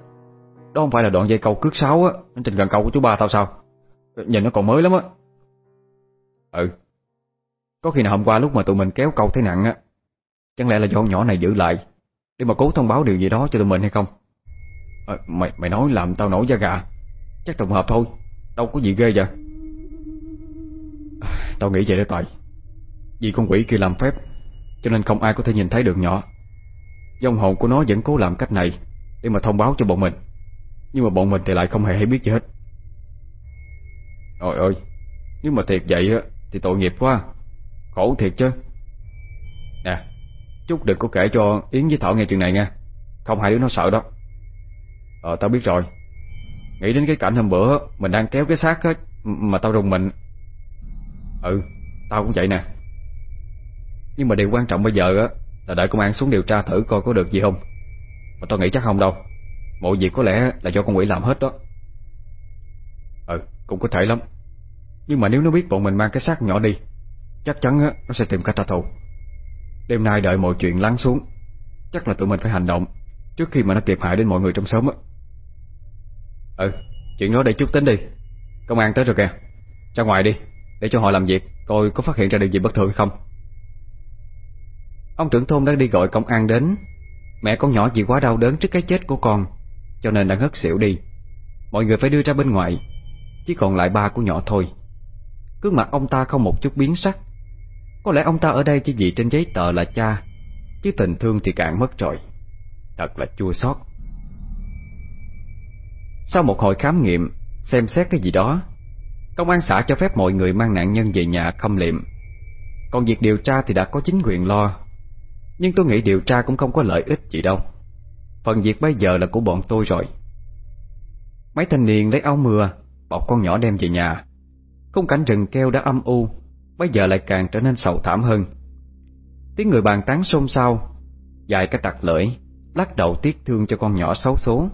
Đó không phải là đoạn dây câu cước sáo á Trên gần câu của chú ba tao sao? Ờ, nhìn nó còn mới lắm á. Ừ. Có khi nào hôm qua lúc mà tụi mình kéo câu thấy nặng á Chẳng lẽ là do nhỏ này giữ lại Để mà cố thông báo điều gì đó cho tụi mình hay không? À, Mày mày nói làm tao nổi da gà. Chắc trùng hợp thôi. Đâu có gì ghê vậy. À, Tao nghĩ vậy đó Tài. Vì con quỷ kia làm phép Cho nên không ai có thể nhìn thấy được nhỏ. Dòng hồn của nó vẫn cố làm cách này Để mà thông báo cho bọn mình. Nhưng mà bọn mình thì lại không hề hay biết gì hết. Trời ơi Nếu mà thiệt vậy á Thì tội nghiệp quá. Khổ thiệt chứ. Nè Chúc đừng có kể cho Yến với Thọ nghe chuyện này nha. Không hai đứa nó sợ đó. Ờ tao biết rồi. Nghĩ đến cái cảnh hôm bữa, Mình đang kéo cái xác hết Mà tao rùng mình. Ừ Tao cũng vậy nè. Nhưng mà điều quan trọng bây giờ á, Là đợi công an xuống điều tra thử coi có được gì không. Mà tao nghĩ chắc không đâu. Mọi việc có lẽ là do con quỷ làm hết đó. Ừ cũng có thể lắm. Nhưng mà nếu nó biết bọn mình mang cái xác nhỏ đi, Chắc chắn á, nó sẽ tìm cách trả thù. Đêm nay đợi mọi chuyện lắng xuống, Chắc là tụi mình phải hành động Trước khi mà nó kịp hại đến mọi người trong xóm á. Ừ Chuyện đó để chút tính đi. Công an tới rồi kìa. Ra ngoài đi, Để cho họ làm việc, Coi có phát hiện ra điều gì bất thường hay không. Ông trưởng thôn đã đi gọi công an đến. Mẹ con nhỏ vì quá đau đớn trước cái chết của con, Cho nên đã ngất xỉu đi. Mọi người phải đưa ra bên ngoài, Chỉ còn lại ba của nhỏ thôi. Cương mặt ông ta không một chút biến sắc. Có lẽ ông ta ở đây chỉ vì trên giấy tờ là cha, Chứ tình thương thì cạn mất rồi. Thật là chua xót. Sau một hồi khám nghiệm, Xem xét cái gì đó, Công an xã cho phép mọi người mang nạn nhân về nhà khâm liệm. Còn việc điều tra thì đã có chính quyền lo, Nhưng tôi nghĩ điều tra cũng không có lợi ích gì đâu. Phần việc bây giờ là của bọn tôi rồi. Mấy thanh niên lấy áo mưa, Bọc con nhỏ đem về nhà. Khung cảnh rừng keo đã âm u, Bây giờ lại càng trở nên sầu thảm hơn. Tiếng người bàn tán xôn xao, Dài cái tặc lưỡi, Lắc đầu tiếc thương cho con nhỏ xấu số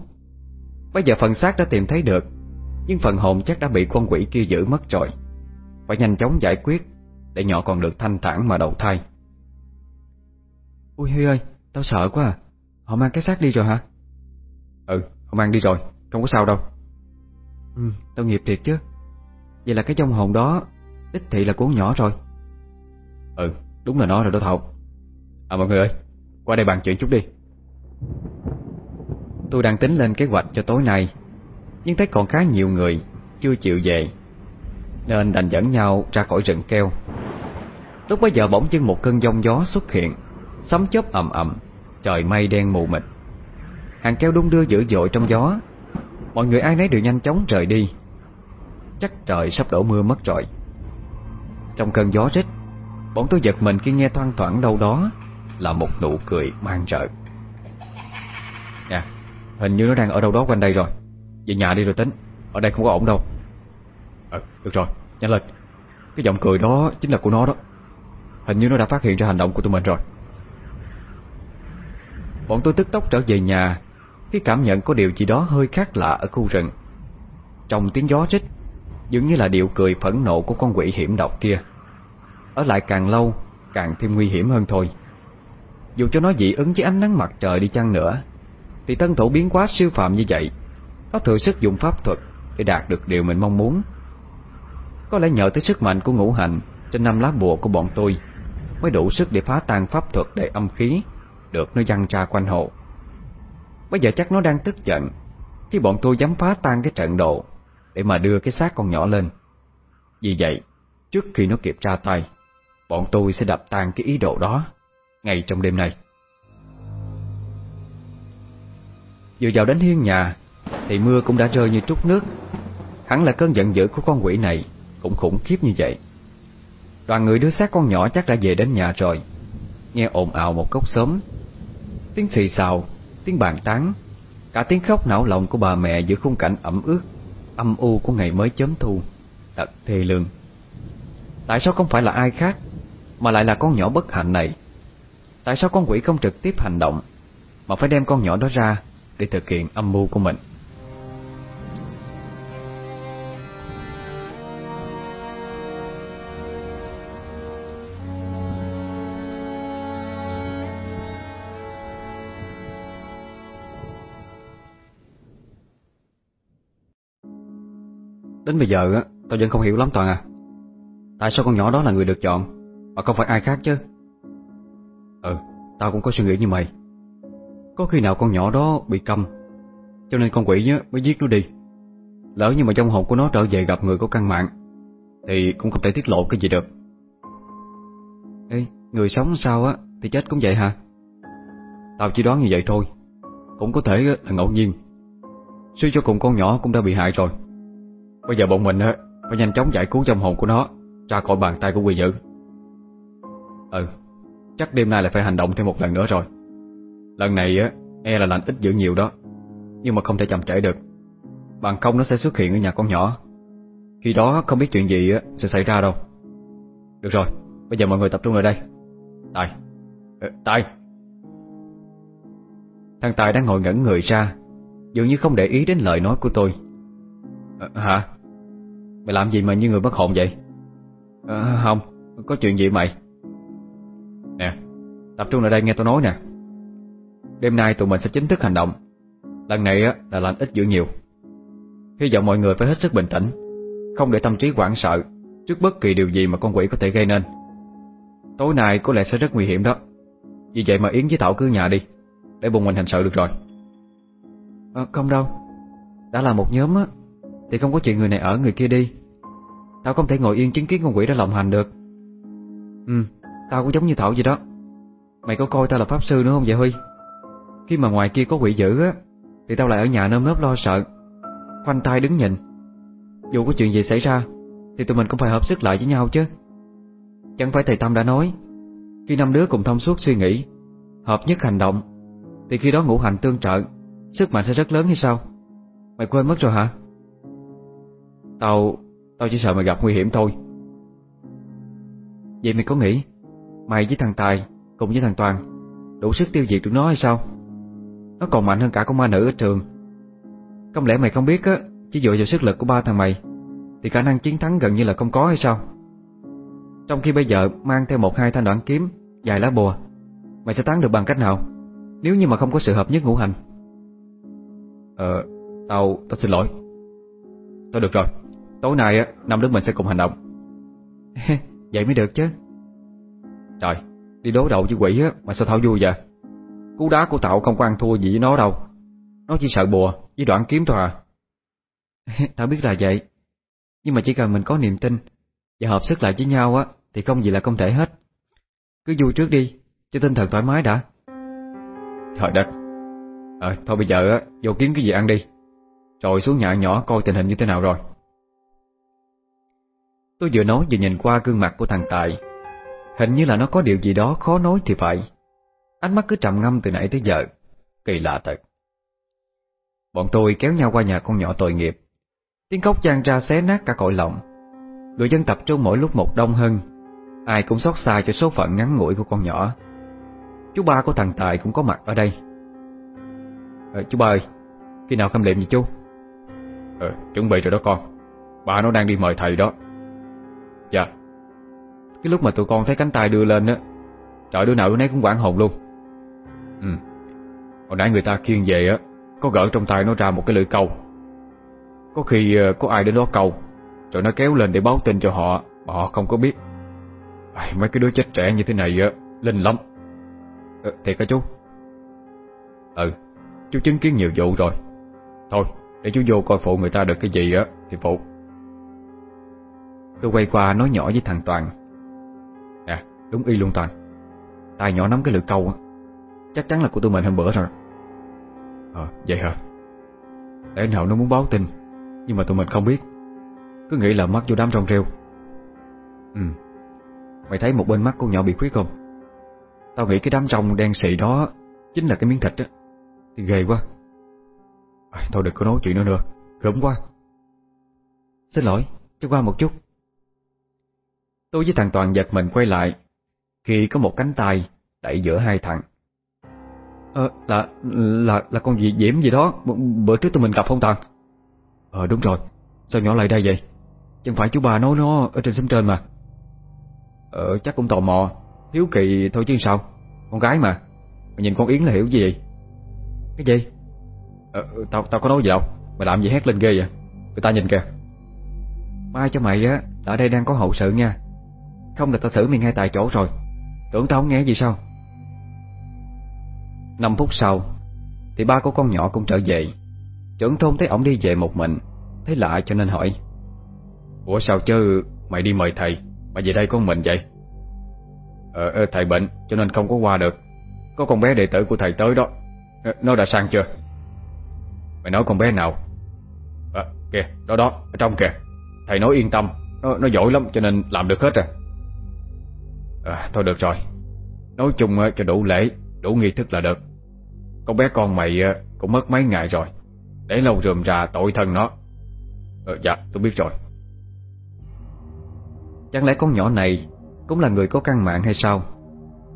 Bây giờ phần xác đã tìm thấy được Nhưng phần hồn chắc đã bị con quỷ kia giữ mất rồi. Phải nhanh chóng giải quyết Để nhỏ còn được thanh thản mà đầu thai. Ui Huy ơi Tao sợ quá à. Họ mang cái xác đi rồi hả? Ừ họ mang đi rồi Không có sao đâu. Ừ tao nghiệp thiệt chứ. Vậy là cái trong hồn đó Đích thị là của nhỏ rồi. Ừ đúng là nó rồi đó Thậu À mọi người ơi Qua đây bàn chuyện chút đi Tôi đang tính lên kế hoạch cho tối nay, Nhưng thấy còn khá nhiều người Chưa chịu về, Nên đành dẫn nhau ra khỏi rừng keo. Lúc bấy giờ bỗng dưng một cơn giông gió xuất hiện, Sấm chớp ầm ầm, Trời mây đen mù mịt. Hàng keo đung đưa dữ dội trong gió, Mọi người ai nấy đều nhanh chóng rời đi. Chắc trời sắp đổ mưa mất rồi. Trong cơn gió rít Bọn tôi giật mình khi nghe thoang thoảng đâu đó Là một nụ cười mang rợ. Nè Hình như nó đang ở đâu đó quanh đây rồi. Về nhà đi rồi tính. Ở đây không có ổn đâu. Ừ được rồi. Nhanh lên. Cái giọng cười đó chính là của nó đó. Hình như nó đã phát hiện ra hành động của tụi mình rồi. Bọn tôi tức tốc trở về nhà. Khi cảm nhận có điều gì đó hơi khác lạ ở khu rừng. Trong tiếng gió rít Dường như là điệu cười phẫn nộ của con quỷ hiểm độc kia. Ở lại càng lâu Càng thêm nguy hiểm hơn thôi. Dù cho nó dị ứng với ánh nắng mặt trời đi chăng nữa thì thân thủ biến quá siêu phàm như vậy Nó thừa sức dùng pháp thuật Để đạt được điều mình mong muốn Có lẽ nhờ tới sức mạnh của ngũ hành Trên năm lá bùa của bọn tôi Mới đủ sức để phá tan pháp thuật để âm khí Được nó văng ra quanh hộ Bây giờ chắc nó đang tức giận Khi bọn tôi dám phá tan cái trận độ để mà đưa cái xác con nhỏ lên. Vì vậy, trước khi nó kịp ra tay, bọn tôi sẽ đập tan cái ý đồ đó ngay trong đêm nay. Vừa vào đến hiên nhà, thì mưa cũng đã rơi như trút nước. Hẳn là cơn giận dữ của con quỷ này cũng khủng khiếp như vậy. Đoàn người đưa xác con nhỏ chắc đã về đến nhà rồi. Nghe ồn ào một góc sớm tiếng xì xào, tiếng bàn tán, cả tiếng khóc não lòng của bà mẹ giữa khung cảnh ẩm ướt âm u của ngày mới chớm thu Thật thê lương Tại sao không phải là ai khác Mà lại là con nhỏ bất hạnh này Tại sao con quỷ không trực tiếp hành động Mà phải đem con nhỏ đó ra để thực hiện âm mưu của mình. Đến bây giờ á, tao vẫn không hiểu lắm Toàn à. Tại sao con nhỏ đó là người được chọn Mà không phải ai khác chứ? Ừ, tao cũng có suy nghĩ như mày. Có khi nào con nhỏ đó bị câm? Cho nên con quỷ nhớ mới giết nó đi. Lỡ như mà trong hồn của nó trở về gặp người có căn mạng Thì cũng không thể tiết lộ cái gì được. Ê, người sống sao á Thì chết cũng vậy hả? Tao chỉ đoán như vậy thôi Cũng có thể là ngẫu nhiên. Suy cho cùng con nhỏ cũng đã bị hại rồi. Bây giờ bọn mình á phải nhanh chóng giải cứu trong hồn của nó ra khỏi bàn tay của quỷ dữ. Ừ, chắc đêm nay lại phải hành động thêm một lần nữa rồi. Lần này á e là lành ít dữ nhiều đó, nhưng mà không thể chậm trễ được. Bằng không nó sẽ xuất hiện ở nhà con nhỏ. Khi đó không biết chuyện gì á sẽ xảy ra đâu. Được rồi, bây giờ mọi người tập trung lại đây. Tài, ừ, Tài. Thằng Tài đang ngồi ngẩn người ra, dường như không để ý đến lời nói của tôi. À, hả? Mày làm gì mà như người mất hồn vậy? À, không, Có chuyện gì mày Nè Tập trung lại đây nghe tôi nói nè Đêm nay tụi mình sẽ chính thức hành động. Lần này á là lành ít dữ nhiều. Hy vọng mọi người phải hết sức bình tĩnh Không để tâm trí hoảng sợ Trước bất kỳ điều gì mà con quỷ có thể gây nên. Tối nay có lẽ sẽ rất nguy hiểm đó. Vì vậy mà Yến với Thảo cứ nhà đi Để bùng mình hành sự được rồi. À, Không đâu. Đã là một nhóm á Thì không có chuyện người này ở người kia đi. Tao không thể ngồi yên chứng kiến con quỷ đã lộng hành được. Ừ Tao cũng giống như Thảo vậy đó. Mày có coi tao là pháp sư nữa không vậy Huy? Khi mà ngoài kia có quỷ dữ á, Thì tao lại ở nhà nơm nớp lo sợ. Khoanh tay đứng nhìn. Dù có chuyện gì xảy ra, Thì tụi mình cũng phải hợp sức lại với nhau chứ. Chẳng phải thầy Tâm đã nói, Khi năm đứa cùng thông suốt suy nghĩ, Hợp nhất hành động, Thì khi đó ngũ hành tương trợ, Sức mạnh sẽ rất lớn hay sao? Mày quên mất rồi hả? Tao Tao chỉ sợ mày gặp nguy hiểm thôi. Vậy mày có nghĩ Mày với thằng Tài cùng với thằng Toàn Đủ sức tiêu diệt được nó hay sao? Nó còn mạnh hơn cả con ma nữ ở trường. Không lẽ mày không biết á, Chỉ dựa vào sức lực của ba thằng mày, Thì khả năng chiến thắng gần như là không có hay sao? Trong khi bây giờ Mang theo một hai thanh đoạn kiếm, Dài lá bùa, Mày sẽ thắng được bằng cách nào? Nếu như mà không có sự hợp nhất ngũ hành. Ờ Tao Tao xin lỗi. Thôi được rồi, Tối nay á, năm đứa mình sẽ cùng hành động. Vậy mới được chứ. Trời, Đi đối đầu với quỷ á, Mà sao thao vui vậy? Cú đá của Thảo không có ăn thua gì với nó đâu. Nó chỉ sợ bùa với đoạn kiếm thôi à. Tao biết là vậy Nhưng mà chỉ cần mình có niềm tin Và hợp sức lại với nhau á Thì không gì là không thể hết. Cứ vui trước đi Cho tinh thần thoải mái đã. Trời đất. À, thôi bây giờ á Vô kiếm cái gì ăn đi. Rồi xuống nhà nhỏ coi tình hình như thế nào rồi. Tôi vừa nói vừa nhìn qua gương mặt của thằng Tài. Hình như là nó có điều gì đó khó nói thì phải. Ánh mắt cứ trầm ngâm từ nãy tới giờ. Kỳ lạ thật. Bọn tôi kéo nhau qua nhà con nhỏ tội nghiệp. Tiếng khóc chan ra xé nát cả cõi lòng. Người dân tập trung mỗi lúc một đông hơn. Ai cũng xót xa cho số phận ngắn ngủi của con nhỏ. Chú ba của thằng Tài cũng có mặt ở đây. À, Chú ba ơi Khi nào khâm liệm vậy chú? Ờ chuẩn bị rồi đó con. Ba nó đang đi mời thầy đó. Dạ. Cái lúc mà tụi con thấy cánh tay đưa lên á Trời đứa nào đứa nấy cũng quảng hồn luôn Ừ. Hồi nãy người ta khiêng về á Có gỡ trong tay nó ra một cái lưỡi câu. Có khi ờ, có ai đến đó câu Rồi nó kéo lên để báo tin cho họ Mà họ không có biết. À, Mấy cái đứa chết trẻ như thế này á Linh lắm. À, Thiệt hả chú? Ừ Chú chứng kiến nhiều vụ rồi. Thôi để chú vô coi phụ người ta được cái gì á Thì phụ. Tôi quay qua nói nhỏ với thằng Toàn. Nè đúng y luôn Toàn. Tay nhỏ nắm cái lưỡi câu Chắc chắn là của tụi mình hôm bữa rồi. Ờ vậy hả? Để nào nó muốn báo tin Nhưng mà tụi mình không biết. Cứ nghĩ là mắt vô đám rong rêu. Ừ. Mày thấy một bên mắt con nhỏ bị khuyết không? Tao nghĩ cái đám trong đen xị đó Chính là cái miếng thịt á. Thì ghê quá. À, Thôi đừng có nói chuyện nữa nữa. Gớm quá. Xin lỗi, cho qua một chút. Tôi với thằng Toàn giật mình quay lại Khi có một cánh tay Đẩy giữa hai thằng. Ờ, là, là, là con gì diễm gì đó. Bữa trước tụi mình gặp không tần Ờ đúng rồi. Sao nhỏ lại đây vậy? Chẳng phải chú bà nói nó ở trên xóm trên mà. Ờ chắc cũng tò mò. Hiếu kỳ thôi chứ sao? Con gái mà. Mày nhìn con Yến là hiểu gì vậy? Cái gì? Ờ, Tao tao có nói gì đâu. Mày làm gì hét lên ghê vậy? Người ta nhìn kìa. Mai cho mày á Ở đây đang có hậu sự nha. Không là tao xử mày ngay tại chỗ rồi. Tưởng tao không nghe gì sao? Năm phút sau Thì ba của con nhỏ cũng trở về. Trưởng thôn thấy ổng đi về một mình Thấy lạ cho nên hỏi Ủa sao chứ mày đi mời thầy? Mà về đây có mình vậy? Ờ, ờ thầy bệnh cho nên không có qua được. Có con bé đệ tử của thầy tới đó. Nó đã sang chưa? Mày nói con bé nào? À kìa đó đó ở trong kìa. Thầy nói yên tâm Nó, nó giỏi lắm cho nên làm được hết rồi. À, Thôi được rồi. Nói chung cho đủ lễ Đủ nghi thức là được. Con bé con mày ờ, cũng mất mấy ngày rồi. Để lâu rườm rà tội thân nó. Ờ, Dạ tôi biết rồi. Chẳng lẽ con nhỏ này Cũng là người có căn mạng hay sao?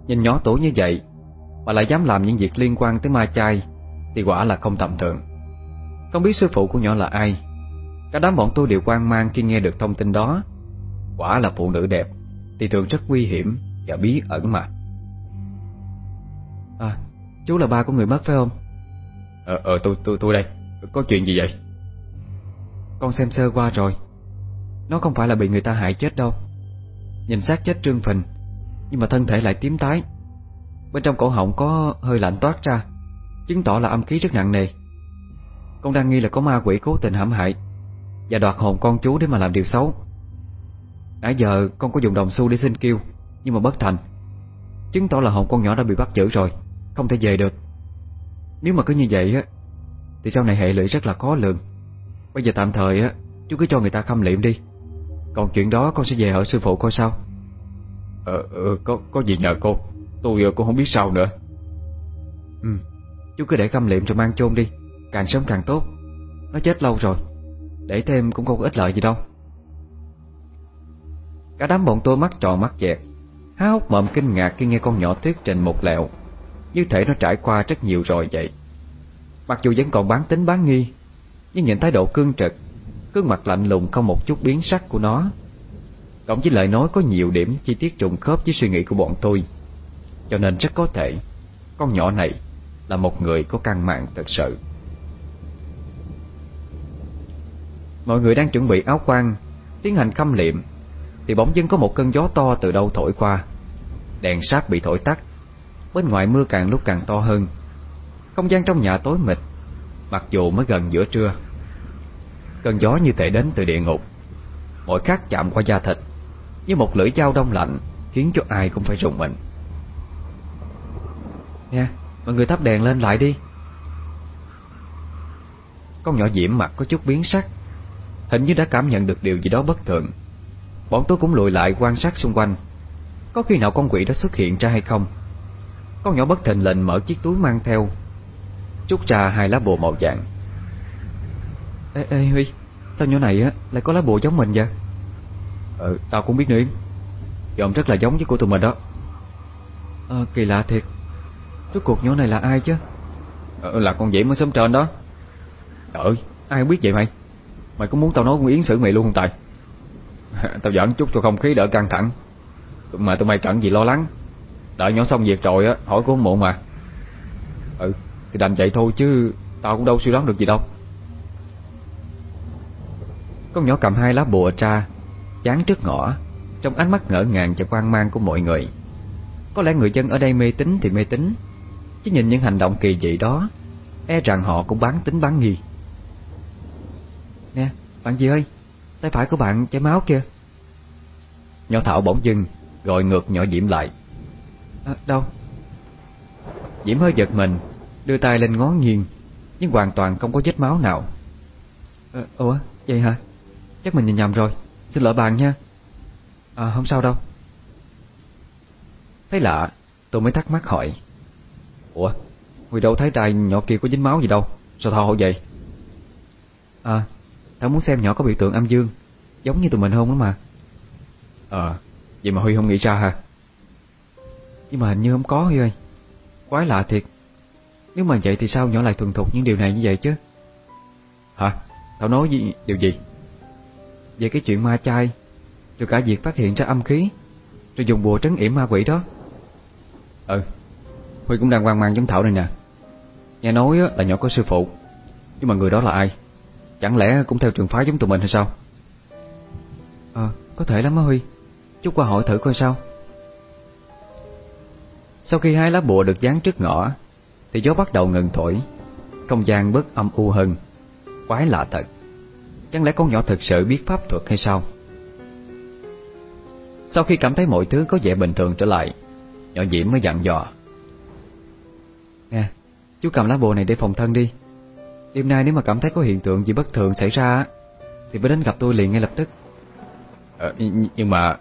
Nhìn nhỏ tuổi như vậy Mà lại dám làm những việc liên quan tới ma chay Thì quả là không tầm thường. Không biết sư phụ của nhỏ là ai? Cả đám bọn tôi đều quan mang khi nghe được thông tin đó. Quả là phụ nữ đẹp Thì thường rất nguy hiểm Và bí ẩn mà. À chú là ba của người mất phải không? Ờ ờ tôi tôi tôi đây. Có chuyện gì vậy? Con xem sơ qua rồi. Nó không phải là bị người ta hại chết đâu. Nhìn xác chết trương phình Nhưng mà thân thể lại tím tái. Bên trong cổ họng có hơi lạnh toát ra Chứng tỏ là âm khí rất nặng nề. Con đang nghi là có ma quỷ cố tình hãm hại Và đoạt hồn con chú để mà làm điều xấu. Nãy giờ con có dùng đồng xu để xin kêu Nhưng mà bất thành. Chứng tỏ là hồn con nhỏ đã bị bắt giữ rồi Không thể về được. Nếu mà cứ như vậy á Thì sau này hệ lụy rất là khó lường. Bây giờ tạm thời á Chú cứ cho người ta khâm liệm đi. Còn chuyện đó con sẽ về ở sư phụ coi sao. Ờ, ờ có, có gì nhờ cô? Tôi ờ, cũng không biết sao nữa. Ừ Chú cứ để khâm liệm rồi mang chôn đi. Càng sớm càng tốt. Nó chết lâu rồi. Để thêm cũng không có ích lợi gì đâu. Cả đám bọn tôi mắt tròn mắt dẹt. Há hốc mộm kinh ngạc khi nghe con nhỏ tuyết trình một lẹo như thể nó trải qua rất nhiều rồi vậy. Mặc dù vẫn còn bán tính bán nghi, Nhưng nhìn thái độ cương trực Cương mặt lạnh lùng không một chút biến sắc của nó. Cộng với lời nói có nhiều điểm chi tiết trùng khớp với suy nghĩ của bọn tôi. Cho nên rất có thể, Con nhỏ này là một người có căn mạng thật sự. Mọi người đang chuẩn bị áo quan Tiến hành khâm liệm, Thì bỗng dưng có một cơn gió to từ đâu thổi qua. Đèn sáp bị thổi tắt. Bên ngoài mưa càng lúc càng to hơn. Không gian trong nhà tối mịt, Mặc dù mới gần giữa trưa. Cơn gió như thể đến từ địa ngục. Mỗi khắc chạm qua da thịt, Như một lưỡi dao đông lạnh, Khiến cho ai cũng phải rùng mình. Nè Mọi người thắp đèn lên lại đi. Con nhỏ diễm mặt có chút biến sắc, Hình như đã cảm nhận được điều gì đó bất thường. Bọn tôi cũng lùi lại quan sát xung quanh. Có khi nào con quỷ đã xuất hiện ra hay không? Con nhỏ bất thình lệnh mở chiếc túi mang theo. Chút ra hai lá bùa màu vàng. Ê, ê Huy Sao nhỏ này á lại có lá bùa giống mình vậy? Ừ tao cũng biết nữa. Giọng rất là giống với của tụi mình đó. Ờ kỳ lạ thiệt. Rốt cuộc nhỏ này là ai chứ? Ờ, Là con Diễm mới sớm trên đó. Trời ai không biết vậy mày? Mày có muốn tao nói con Yến xử mày luôn không Tài? Tao giỡn chút cho không khí đỡ căng thẳng. Mà tụi mày cần gì lo lắng? Đợi nhỏ xong việc rồi á Hỏi cũng muộn mà. Ừ thì đành vậy thôi chứ Tao cũng đâu suy đoán được gì đâu. Con nhỏ cầm hai lá bùa ra Dán trước ngõ Trong ánh mắt ngỡ ngàng và quan mang của mọi người. Có lẽ người dân ở đây mê tín thì mê tín Chứ nhìn những hành động kỳ dị đó E rằng họ cũng bán tính bán nghi. Nè, bạn gì ơi? Tay phải của bạn chảy máu kìa. Nhỏ Thảo bỗng dưng Gọi ngược nhỏ Diễm lại à, Đâu? Diễm hơi giật mình Đưa tay lên ngó nghiêng Nhưng hoàn toàn không có vết máu nào. À, Ủa, vậy hả? Chắc mình nhìn nhầm rồi. Xin lỗi bạn nha. À không sao đâu. Thấy lạ Tôi mới thắc mắc hỏi. Ủa Huy đâu thấy tay nhỏ kia có dính máu gì đâu? Sao thò hỏi vậy? À Tao muốn xem nhỏ có biểu tượng âm dương Giống như tụi mình không đó mà. Ờ Vậy mà Huy không nghĩ ra hả? Nhưng mà hình như không có Huy ơi. Quái lạ thiệt. Nếu mà vậy thì sao nhỏ lại thuần thục những điều này như vậy chứ? Hả? Tao nói gì, điều gì? Về cái chuyện ma chai Rồi cả việc phát hiện ra âm khí Rồi dùng bùa trấn yểm ma quỷ đó. Ừ Huy cũng đang hoang mang giống Thảo này nè. Nghe nói là nhỏ có sư phụ Nhưng mà người đó là ai? Chẳng lẽ cũng theo trường phái giống tụi mình hay sao? Ờ có thể lắm á Huy. Chút qua hỏi thử coi sao. Sau khi hai lá bùa được dán trước ngõ Thì gió bắt đầu ngừng thổi. Không gian bớt âm u hơn. Quái lạ thật. Chẳng lẽ con nhỏ thực sự biết pháp thuật hay sao? Sau khi cảm thấy mọi thứ có vẻ bình thường trở lại Nhỏ Diễm mới dặn dò. Nè Chú cầm lá bùa này để phòng thân đi. Đêm nay nếu mà cảm thấy có hiện tượng gì bất thường xảy ra Thì phải đến gặp tôi liền ngay lập tức. Ờ, Nhưng mà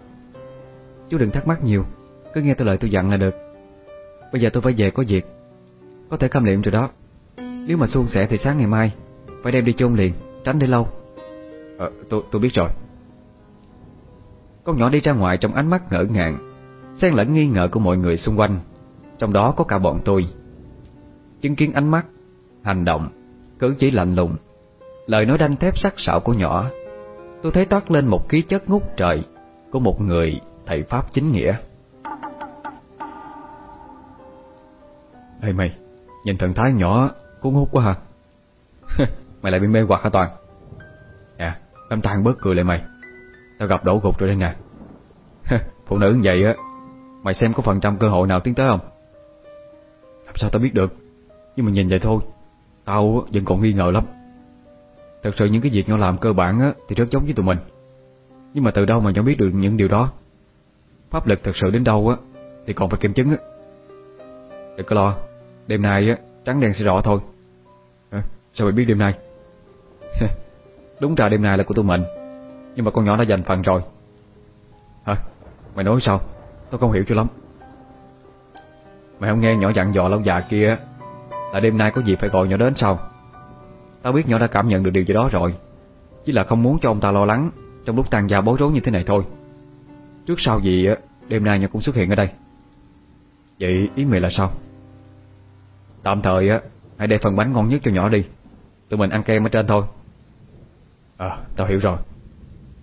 Chú đừng thắc mắc nhiều. Cứ nghe tôi lời tôi dặn là được Bây giờ tôi phải về có việc. Có thể khâm liệm rồi đó. Nếu mà suôn sẻ thì sáng ngày mai Phải đem đi chôn liền Tránh để lâu. Ờ tôi, tôi biết rồi. Con nhỏ đi ra ngoài trong ánh mắt ngỡ ngàng Xen lẫn nghi ngờ của mọi người xung quanh. Trong đó có cả bọn tôi. Chứng kiến ánh mắt Hành động Cử chỉ lạnh lùng Lời nói đanh thép sắc sảo của nhỏ Tôi thấy toát lên một khí chất ngút trời Của một người thầy Pháp chính nghĩa. Ê mày, nhìn thần thái nhỏ cuốn hút quá hả? mày lại bị mê hoặc hả Toàn? À, em Toàn bớt cười lại mày. Tao gặp đổ gục rồi đây nè. Phụ nữ như vậy á, mày xem có phần trăm cơ hội nào tiến tới không? Làm sao tao biết được? Nhưng mà nhìn vậy thôi, tao vẫn còn nghi ngờ lắm. Thật sự những cái việc nó làm cơ bản á, thì rất giống với tụi mình. Nhưng mà từ đâu mà nhỏ biết được những điều đó? Pháp lực thật sự đến đâu á, thì còn phải kiểm chứng á. Đừng có lo, đêm nay á, trắng đen sẽ rõ thôi. À, sao mày biết đêm nay? Đúng ra đêm nay là của tụi mình, nhưng mà con nhỏ đã giành phần rồi. Hả? Mày nói sao? Tôi không hiểu cho lắm. Mày không nghe nhỏ dặn dò lâu già kia là đêm nay có gì phải gọi nhỏ đến sao? Tao biết nhỏ đã cảm nhận được điều gì đó rồi Chỉ là không muốn cho ông ta lo lắng Trong lúc tan gia bối rối như thế này thôi Trước sau gì đêm nay nhỏ cũng xuất hiện ở đây Vậy ý mày là sao? Tạm thời á Hãy để phần bánh ngon nhất cho nhỏ đi. Tụi mình ăn kem ở trên thôi. Ờ, tao hiểu rồi.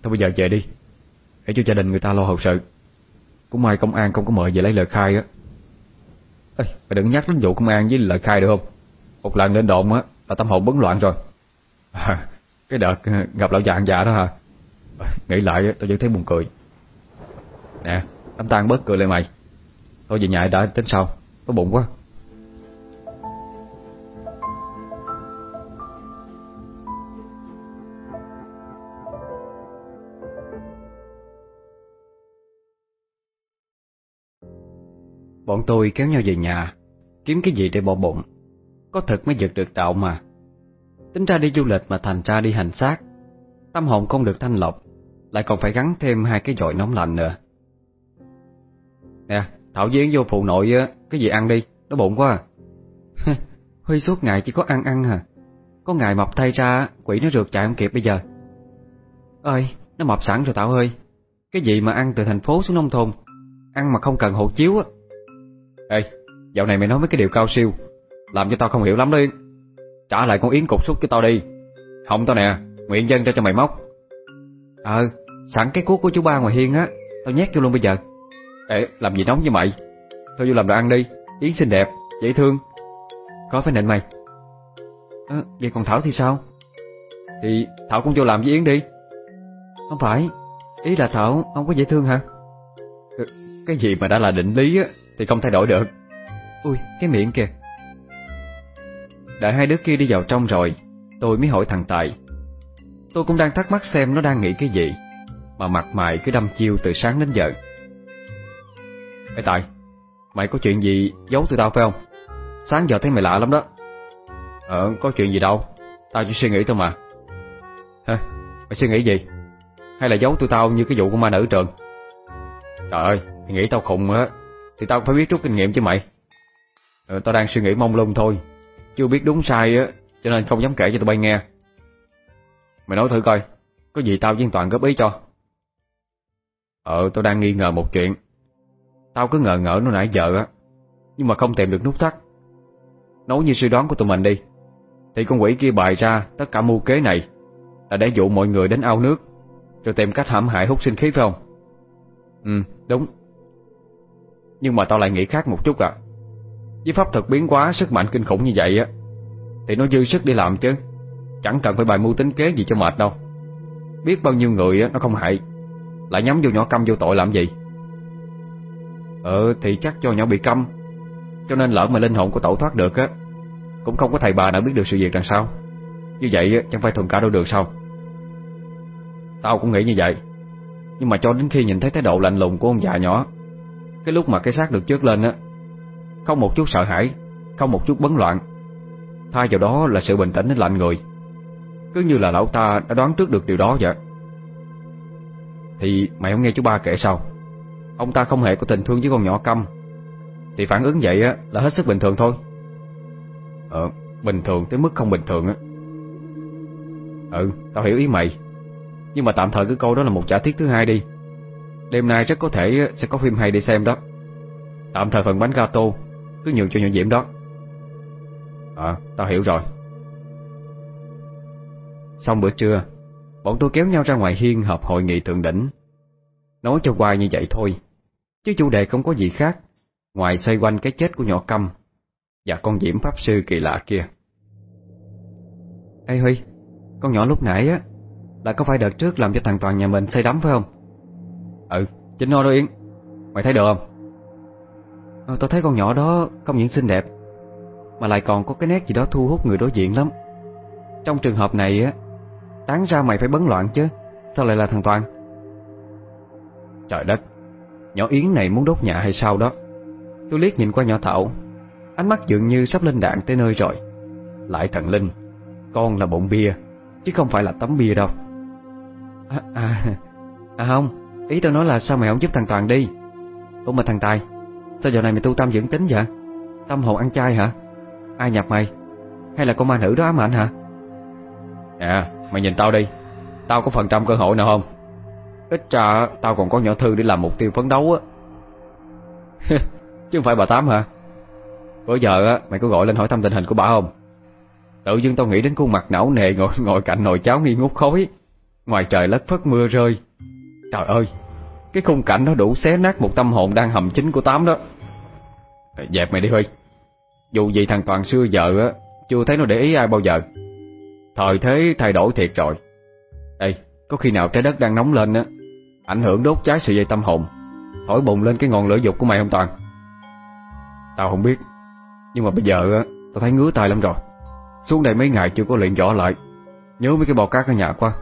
Thôi bây giờ về đi. Để cho gia đình người ta lo hậu sự. Cũng may công an không có mời về lấy lời khai á. Ê, mày đừng nhắc đến vụ công an với lời khai được không? Một lần lên đồn á là tâm hồn bấn loạn rồi. À, Cái đợt ờ, gặp lão dạng già dạ đó hả? Ờ, nghĩ lại tôi vẫn thấy buồn cười. Nè Đám tan bớt cười lại mày. Thôi về nhà đã tính sau. Có bụng quá. Bọn tôi kéo nhau về nhà, Kiếm cái gì để bỏ bụng. Có thật mới giật được đạo mà. Tính ra đi du lịch mà thành ra đi hành xác. Tâm hồn không được thanh lọc, Lại còn phải gắn thêm hai cái dội nóng lạnh nữa. Nè, Thảo Giếng vô phụ nội Cái gì ăn đi Nó bụng quá à. Huy suốt ngày chỉ có ăn ăn hả Có ngày mập thay ra, Quỷ nó rượt chạy không kịp bây giờ. Ơi, Nó mập sẵn rồi Thảo ơi. Cái gì mà ăn từ thành phố xuống nông thôn, Ăn mà không cần hộ chiếu á. Ê Dạo này mày nói mấy cái điều cao siêu Làm cho tao không hiểu lắm đấy. Trả lại con yến cục xúc cho tao đi. Không tao nè Nguyện dân cho cho mày móc. Ờ Sẵn cái cuốc của chú ba ngoài hiên á Tao nhét vô luôn bây giờ. Ê làm gì nóng với mày? Thôi vô làm đồ ăn đi Yến xinh đẹp Dễ thương. Có phải nịnh mày? À, Vậy còn Thảo thì sao? Thì Thảo cũng vô làm với Yến đi. Không phải Ý là Thảo không có dễ thương hả? Ờ, cái gì mà đã là định lý á thì không thay đổi được. Ui cái miệng kìa. Đợi hai đứa kia đi vào trong rồi Tôi mới hỏi thằng Tài. Tôi cũng đang thắc mắc xem nó đang nghĩ cái gì Mà mặt mày cứ đâm chiêu từ sáng đến giờ. Ê Tài Mày có chuyện gì giấu tụi tao phải không? Sáng giờ thấy mày lạ lắm đó. Ờ có chuyện gì đâu Tao chỉ suy nghĩ thôi mà. Hả Mày suy nghĩ gì? Hay là giấu tụi tao như cái vụ của ma nữ trường Trời ơi Mày nghĩ tao khùng á thì tao phải biết rút kinh nghiệm chứ mày. Ờ, Tao đang suy nghĩ mông lung thôi. Chưa biết đúng sai á Cho nên không dám kể cho tụi bay nghe. Mày nói thử coi Có gì tao với Toàn góp ý cho? Ờ tao đang nghi ngờ một chuyện. Tao cứ ngờ ngỡ nó nãy giờ á Nhưng mà không tìm được nút thắt. Nói như suy đoán của tụi mình đi Thì con quỷ kia bày ra Tất cả mưu kế này Là để dụ mọi người đến ao nước Rồi tìm cách hãm hại hút sinh khí phải không? Ừ đúng. Nhưng mà tao lại nghĩ khác một chút à. Với pháp thuật biến quá sức mạnh kinh khủng như vậy á Thì nó dư sức đi làm chứ. Chẳng cần phải bài mưu tính kế gì cho mệt đâu. Biết bao nhiêu người á nó không hại. Lại nhắm vô nhỏ câm vô tội làm gì? Ờ thì chắc cho nhỏ bị câm Cho nên lỡ mà linh hồn của tổ thoát được á Cũng không có thầy bà nào biết được sự việc đằng sau. Như vậy á, chẳng phải thuận cả đôi đường sao? Tao cũng nghĩ như vậy. Nhưng mà cho đến khi nhìn thấy thái độ lạnh lùng của ông già nhỏ cái lúc mà cái xác được chớt lên á không một chút sợ hãi Không một chút bấn loạn. Thay vào đó là sự bình tĩnh đến lạnh người. Cứ như là lão ta đã đoán trước được điều đó vậy. Thì mày không nghe chú ba kể sao? Ông ta không hề có tình thương với con nhỏ câm. Thì phản ứng vậy á là hết sức bình thường thôi. Ờ, bình thường tới mức không bình thường á. Ừ, tao hiểu ý mày. Nhưng mà tạm thời cứ câu đó là một giả thiết thứ hai đi. Đêm nay rất có thể sẽ có phim hay để xem đó. Tạm thời phần bánh gato, cứ nhường cho nhỏ Diễm đó. À tao hiểu rồi. Xong bữa trưa, Bọn tôi kéo nhau ra ngoài hiên họp hội nghị thượng đỉnh. Nói cho qua như vậy thôi, Chứ chủ đề không có gì khác, Ngoài xoay quanh cái chết của nhỏ câm Và con diễm pháp sư kỳ lạ kia. Ê Huy, Con nhỏ lúc nãy á, Là có phải đợt trước làm cho thằng Toàn nhà mình xây đắm phải không? Ừ Chính nó đó Yến. Mày thấy được không? Ờ, Tôi thấy con nhỏ đó không những xinh đẹp Mà lại còn có cái nét gì đó thu hút người đối diện lắm. Trong trường hợp này á Đáng ra mày phải bấn loạn chứ. Sao lại là thằng Toàn? Trời đất Nhỏ Yến này muốn đốt nhà hay sao đó? Tôi liếc nhìn qua nhỏ Thảo Ánh mắt dường như sắp lên đạn tới nơi rồi. Lại thần Linh Con là bụng bia Chứ không phải là tấm bia đâu. À, à, à không Ý tôi nói là sao mày không giúp thằng Toàn đi? Ủa mà thằng Tài Sao giờ này mày tu tâm dưỡng tính vậy? Tâm hồn ăn chay hả? Ai nhập mày? Hay là con ma nữ đó ám ảnh hả? À mày nhìn tao đi. Tao có phần trăm cơ hội nào không? Ít ra tao còn có nhỏ thư để làm mục tiêu phấn đấu á. Chứ không phải bà Tám hả? Bữa giờ á mày có gọi lên hỏi thăm tình hình của bà không? Tự dưng tao nghĩ đến khuôn mặt não nề ngồi ngồi cạnh nồi cháo nghi ngút khói. Ngoài trời lất phất mưa rơi Trời ơi, Cái khung cảnh nó đủ xé nát một tâm hồn đang hầm chính của Tám đó. Dẹp mày đi Huy. Dù gì thằng Toàn xưa giờ á, Chưa thấy nó để ý ai bao giờ. Thời thế thay đổi thiệt rồi. Đây Có khi nào trái đất đang nóng lên á, Ảnh hưởng đốt cháy sự dây tâm hồn, Thổi bùng lên cái ngọn lửa dục của mày không Toàn? Tao không biết, Nhưng mà bây giờ á, Tao thấy ngứa tay lắm rồi. Xuống đây mấy ngày chưa có luyện võ lại. Nhớ mấy cái bò cát ở nhà quá.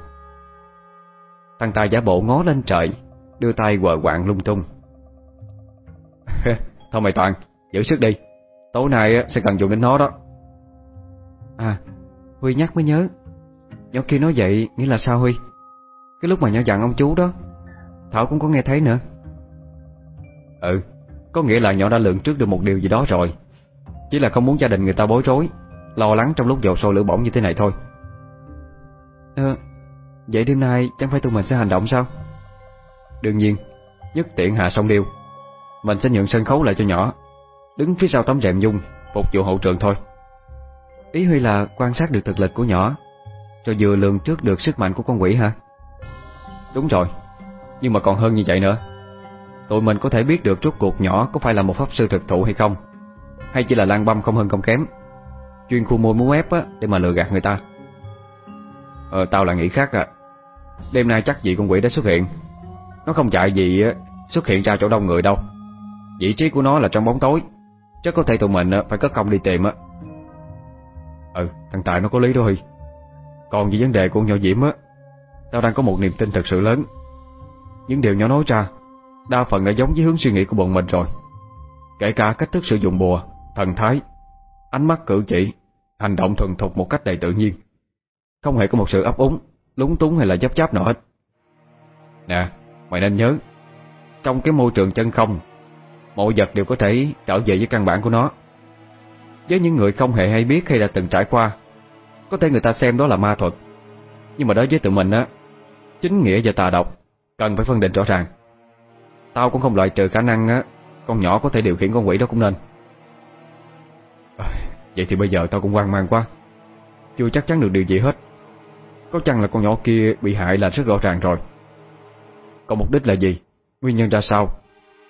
Thằng Tài giả bộ ngó lên trời, Đưa tay quờ quạng lung tung. Thôi mày Toàn, Giữ sức đi. Tối nay sẽ cần dùng đến nó đó. À Huy nhắc mới nhớ. Nhỏ kia nói vậy, nghĩa là sao Huy? Cái lúc mà nhỏ dặn ông chú đó, Thảo cũng có nghe thấy nữa. Ừ Có nghĩa là nhỏ đã lượng trước được một điều gì đó rồi. Chỉ là không muốn gia đình người ta bối rối, Lo lắng trong lúc dầu sôi lửa bỏng như thế này thôi. Ờ Vậy đêm nay chẳng phải tụi mình sẽ hành động sao? Đương nhiên, Nhất tiện hạ xong điều Mình sẽ nhận sân khấu lại cho nhỏ, Đứng phía sau tấm rèm dung Phục vụ hậu trường thôi. Ý Huy là quan sát được thực lực của nhỏ Rồi vừa lường trước được sức mạnh của con quỷ hả? Đúng rồi, Nhưng mà còn hơn như vậy nữa. Tụi mình có thể biết được rốt cuộc nhỏ Có phải là một pháp sư thực thụ hay không, Hay chỉ là lan băm không hơn không kém. Chuyên khu môi muốn ép á, Để mà lừa gạt người ta. Ờ tao là nghĩ khác à Đêm nay chắc gì con quỷ đã xuất hiện. Nó không chạy gì xuất hiện ra chỗ đông người đâu. Vị trí của nó là trong bóng tối. Chắc có thể tụi mình phải cất công đi tìm, á. Ừ thằng Tài nó có lý đó Huy Còn về vấn đề của nhỏ Diễm, á, Tao đang có một niềm tin thật sự lớn. Những điều nhỏ nói ra, Đa phần đã giống với hướng suy nghĩ của bọn mình rồi. Kể cả cách thức sử dụng bùa, Thần thái, Ánh mắt cử chỉ, Hành động thuần thục một cách đầy tự nhiên. Không hề có một sự ấp úng. Lúng túng hay là chấp cháp nọ hết. Nè, Mày nên nhớ, Trong cái môi trường chân không, Mọi vật đều có thể trở về với căn bản của nó. Với những người không hề hay biết hay là từng trải qua, Có thể người ta xem đó là ma thuật. Nhưng mà đối với tụi mình á, Chính nghĩa và tà độc Cần phải phân định rõ ràng. Tao cũng không loại trừ khả năng á, Con nhỏ có thể điều khiển con quỷ đó cũng nên. Vậy thì bây giờ tao cũng hoang mang quá. Chưa chắc chắn được điều gì hết. Có chăng là con nhỏ kia bị hại là rất rõ ràng rồi. Còn mục đích là gì? Nguyên nhân ra sao?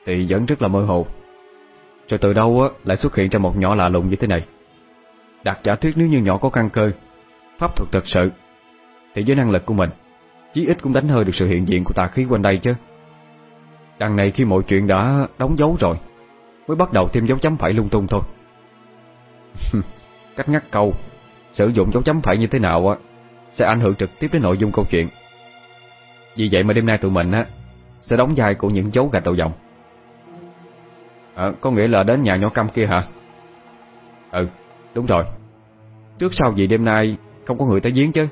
Thì vẫn rất là mơ hồ. Rồi từ đâu á lại xuất hiện ra một nhỏ lạ lùng như thế này? Đặt giả thuyết nếu như nhỏ có căn cơ, Pháp thuật thật sự, Thì với năng lực của mình, Chí ít cũng đánh hơi được sự hiện diện của tà khí quanh đây chứ. Đằng này khi mọi chuyện đã đóng dấu rồi, Mới bắt đầu thêm dấu chấm phẩy lung tung thôi. Cách ngắt câu, Sử dụng dấu chấm phẩy như thế nào á sẽ ảnh hưởng trực tiếp đến nội dung câu chuyện. Vì vậy mà đêm nay tụi mình á Sẽ đóng vai của những dấu gạch đầu dòng. À, Có nghĩa là đến nhà nhỏ căm kia hả? Ừ đúng rồi. Trước sau gì đêm nay Không có người tới giếng chứ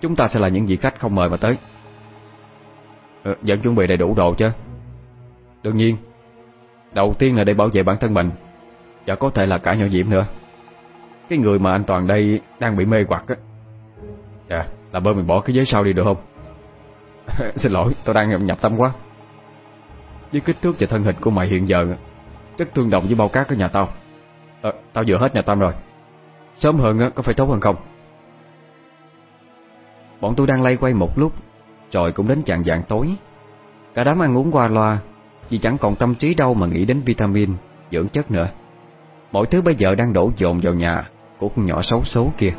Chúng ta sẽ là những vị khách không mời mà tới. À, Vẫn chuẩn bị đầy đủ đồ chứ. Đương nhiên Đầu tiên là để bảo vệ bản thân mình Và có thể là cả nhỏ Diễm nữa. Cái người mà anh Toàn đây Đang bị mê hoặc á Dạ là bơ mình bỏ cái giấy sau đi được không? Xin lỗi tôi đang nhập tâm quá. Với kích thước và thân hình của mày hiện giờ Rất tương đồng với bao cát ở nhà tao. À, Tao vừa hết nhà tâm rồi. Sớm hơn á, có phải tốt hơn không? Bọn tôi đang lay quay một lúc Rồi cũng đến chạng dạng tối. Cả đám ăn uống qua loa Vì chẳng còn tâm trí đâu mà nghĩ đến vitamin Dưỡng chất nữa. Mọi thứ bây giờ đang đổ dồn vào nhà Của con nhỏ xấu số kia